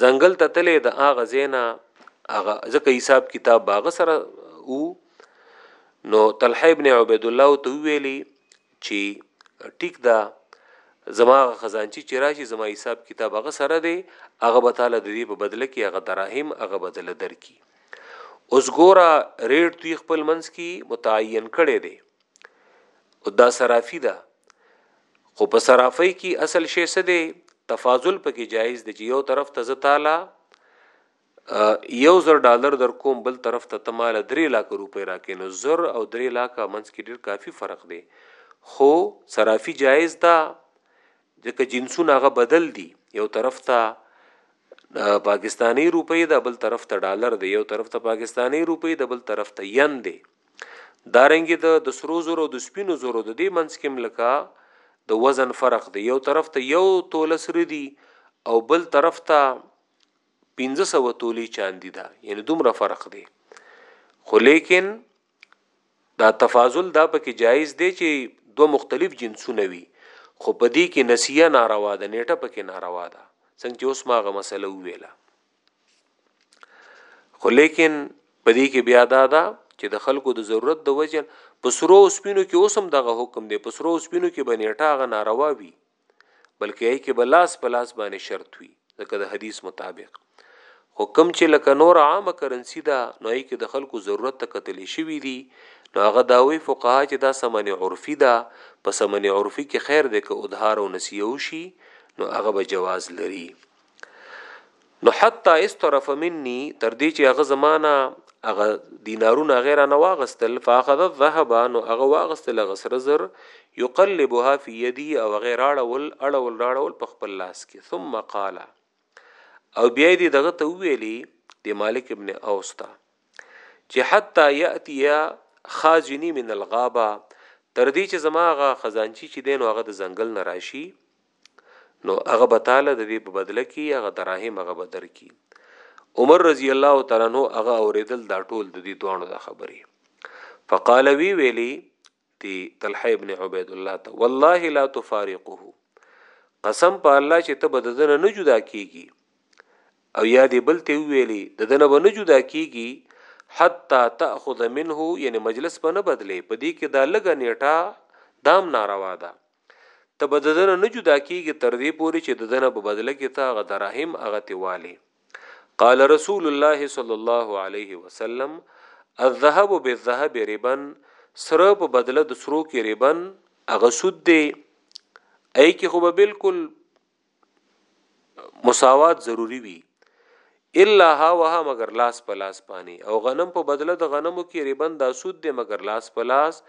ځنګل ته تلې د هغه زینا هغه ځکه حساب کتاب باغ سره او نو طلحه ابن عبید الله تو ویلی چې ټیک دا زما خزانچی چې راشي زما حساب کتاب هغه سره دی هغه به تعالی د دې په بدله کې هغه دراهم هغه بدل درکې اوس ګوره ریټ دوی خپل منځ کې متعین کړي دي او دا صرافی ده خو په صرافی کې اصل شی څه دی تفاضل پکې جایز دی چې یو طرف ته زتاله یو زر ډالر در کوم بل طرف ته تماله 3 لک روپۍ راکې نو زر او 3 لک منځ کې ډیر کافی فرق دی خو صرافی جایز ده ځکه جنسونه هغه بدل دي یو طرف ته پاکستانی روپۍ ده بل طرف ته ډالر دی یو طرف ته پاکستانی روپۍ ده بل طرف ته ین دی دارنګ د د سرو زرو او د سپینو زرو د دې منځ کې لکه د وزن فرق دی یو طرف ته یو توله سره دی او بل طرف ته 1500 تولی چاندی ده یعنی دومره فرق دی خو لیکن دا تفاضل دا پکې جایز دی چې دو مختلف جنسونه وي خو په دې کې نسیه ناروا ده نیټه پکې ناروا ده څنګه چې اوس ماغه مسله ویله خو لیکن په دې کې بیا دا ده چې د خلکو د ضرورت د وجه په سرو او سپینو کې اوس هم دغه حکم دی په سرو او سپینو کې به نیټه هغه ناروا وي بلکې یې کې به لاس په لاس باندې شرط وي ځکه د حدیث مطابق خو کم چې لکه نور عامه کرنسی ده نو یې کې د خلکو ضرورت ته قتل شوي دي نو هغه داوی فقها چې دا سمن عرفي ده په سمن عرفي کې خیر دی که ادهار او نسیه وشي نو هغه به جواز لري نو حتی استرف مني تر دې چې هغه زمانہ هغه دینارونه غیر نه واغستل فاخذ الذهب نو هغه واغستل غسر زر یقلبها فی یدی او غیر اړول اړول راړول په خپل لاس کې ثم قال او بیا دې دغه ته ویلي د مالک ابن اوستا چې حتی یاتی خازنی من الغابه تر دې چې زماغه خزانچی چې دین هغه د ځنګل نه راشي نو هغه به تاله د دې په بدله کې هغه دراهم هغه به درکړي عمر رضی الله تعالی عنہ هغه اوریدل دا ټول د دې دوانو د خبرې فقال وی ویلی دی طلحه ابن عبید الله ته والله لا تفارقه قسم په الله چې ته بددنه نه جدا کیږي او یا دې بل ته ویلي د دنه به نه جدا کیږي حتا تاخذ منه یعنی مجلس په نه بدلې په دې کې دا لګه نیټه دام ناروا ده ته به ددنه نه جدا کیږي تر دې پوري چې ددنه په بدله کې ته هغه دراهم هغه تیوالي قال رسول الله صلی الله علیه وسلم الذهب بالذهب ربا سره په بدله د سرو کې ربا هغه سود دی ای کې خو به بالکل مساوات ضروری وی الا ها وها مگر لاس په لاس پانی او غنم په بدله د غنمو کې ریبن دا سود دی مگر لاس په لاس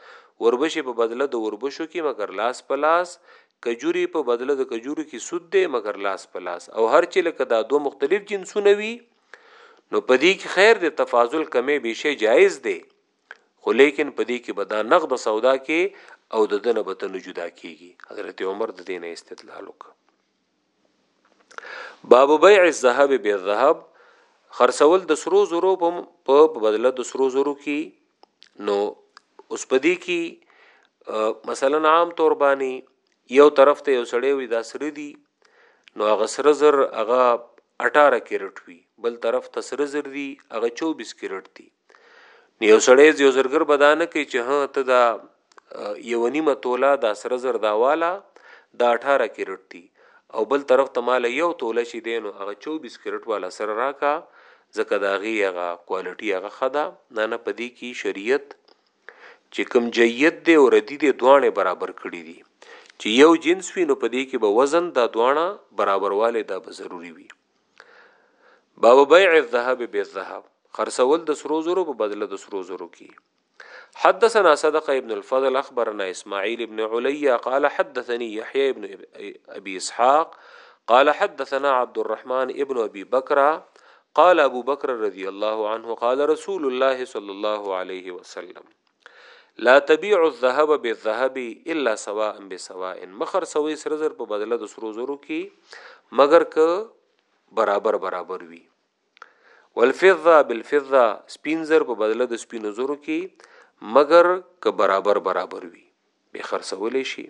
وربشې په بدله د وربشو کې مگر لاس په لاس کجوري په بدله د کجورو کې سود دی مګر لاس په لاس او هر چې لکه دا دوه مختلف جنسونه وي نو پدې کې خیر د تفاضل کمې به شي جایز دی خو لیکن په دې کې به دا نقد سودا کې او د دنه به تنو جدا کیږي حضرت عمر د دینه استدلال وکړ باب بیع الذهب بالذهب خرڅول د سرو زرو په بدله د سرو زرو کې نو اوس پدې کې مثلا عام تور باندې یو طرف ته یو سړی وي دا سره دي نو هغه سره زر هغه اټاره کېرټ وي بل طرف ته سره زر دي هغه چوبیس کېرټ دي نو یو سړی یو زرګر به دا نه کوي چې هه ته دا یوه نیمه توله دا سره زر دا واله دا اټاره کېرټ دي او بل طرف ته ماله یو توله چې دی نو هغه چوبیس کېرټ والا سره راکا ځکه د هغې هغه کوالټي هغه ښه ده نه نه په دې کې شریعت چې کوم جيت دی او ردي دی دواړه برابر کړي دي چې يو جنس وي نو په دې کې به وزن دا دواړه برابرواله دا به ضروري وي باب بيع الذهب بالذهب خرڅول د سرو زرو په بدله د سرو زرو کې حدثنا صدق ابن الفضل أخبرنا إسماعيل بن علي قال حدثني يحيى بن أبي إسحاق قال حدثنا عبد الرحمن ابن أبي بكر قال ابو بکر رضی الله عنه قال رسول الله صلی الله علیه وسلم لا تبيع الذهب بالذهب الا سواء بسواء مخر سوي سر زر په بدله د سرو زرو کې مگر ک برابر برابر وي والفضه بالفضه سپینزر په بدله د سپینو زرو کې مگر که برابر برابر وي بې خرڅولی شي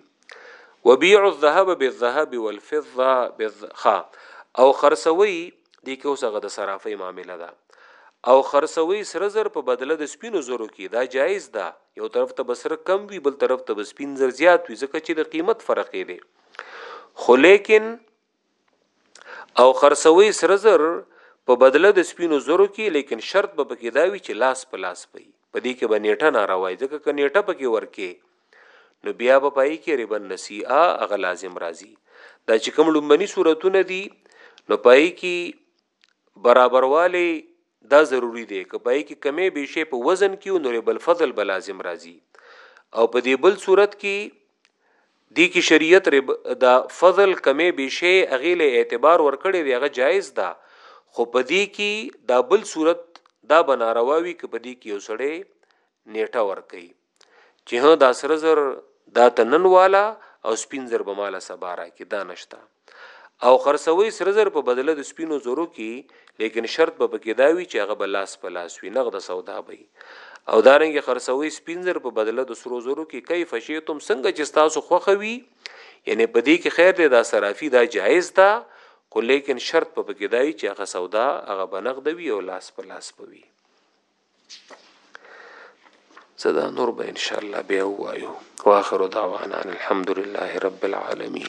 وبيع الذهب بالذهب والفضه بالخا او خرڅوي دي کې اوس هغه د صرافي معامله ده او خرڅوي سره زر په بدله د سپینو زرو کې دا جایز ده یو طرف ته بسر کم وي بل طرف ته بس پین زر زیات وي ځکه چې د قیمت فرق دی خو لیکن او خرڅوي سره زر په بدله د سپینو زرو کې لیکن شرط به پکې دا وي چې لاس په لاس پي په دې کې به نیټه ناروا وي ځکه که نیټه پکې ورکې نو بیا به پای کې ربا نسیئه هغه لازم راځي دا چې کوم لومبني صورتونه دي نو پای کې برابروالی دا ضروري دی که پای کې کمی به شی په وزن کې او نور بل فضل به لازم راځي او په دې بل صورت کې دی کې شریعت رب دا فضل کمی به شی اغیله اعتبار ورکړي دی هغه جایز ده خو په دې کې دا بل صورت دا بنارواوي که په دې کې یو سړی نیټه ورکي چې ها دا سره زر دا ته نن والا او سپین زر به مالا سبا را کې دا نشتا او خرڅوي سره زر په بدله د سپینو زرو کې لیکن شرط به پکې دا وي چې هغه به لاس په لاس وي نغد سودا وي او دارنګ خرڅوي سپین زر په بدله د سرو زرو کې کیف شیتم څنګه چې تاسو خوخوي یعنی په دې کې خیر دی دا صرافي دا جایز ده خو لیکن شرط په پکې دای چې هغه سودا هغه بنغدوي او لاس په لاس پوي صدا نور به ان شاء الله به وایو واخر دعوانا الحمد لله رب العالمين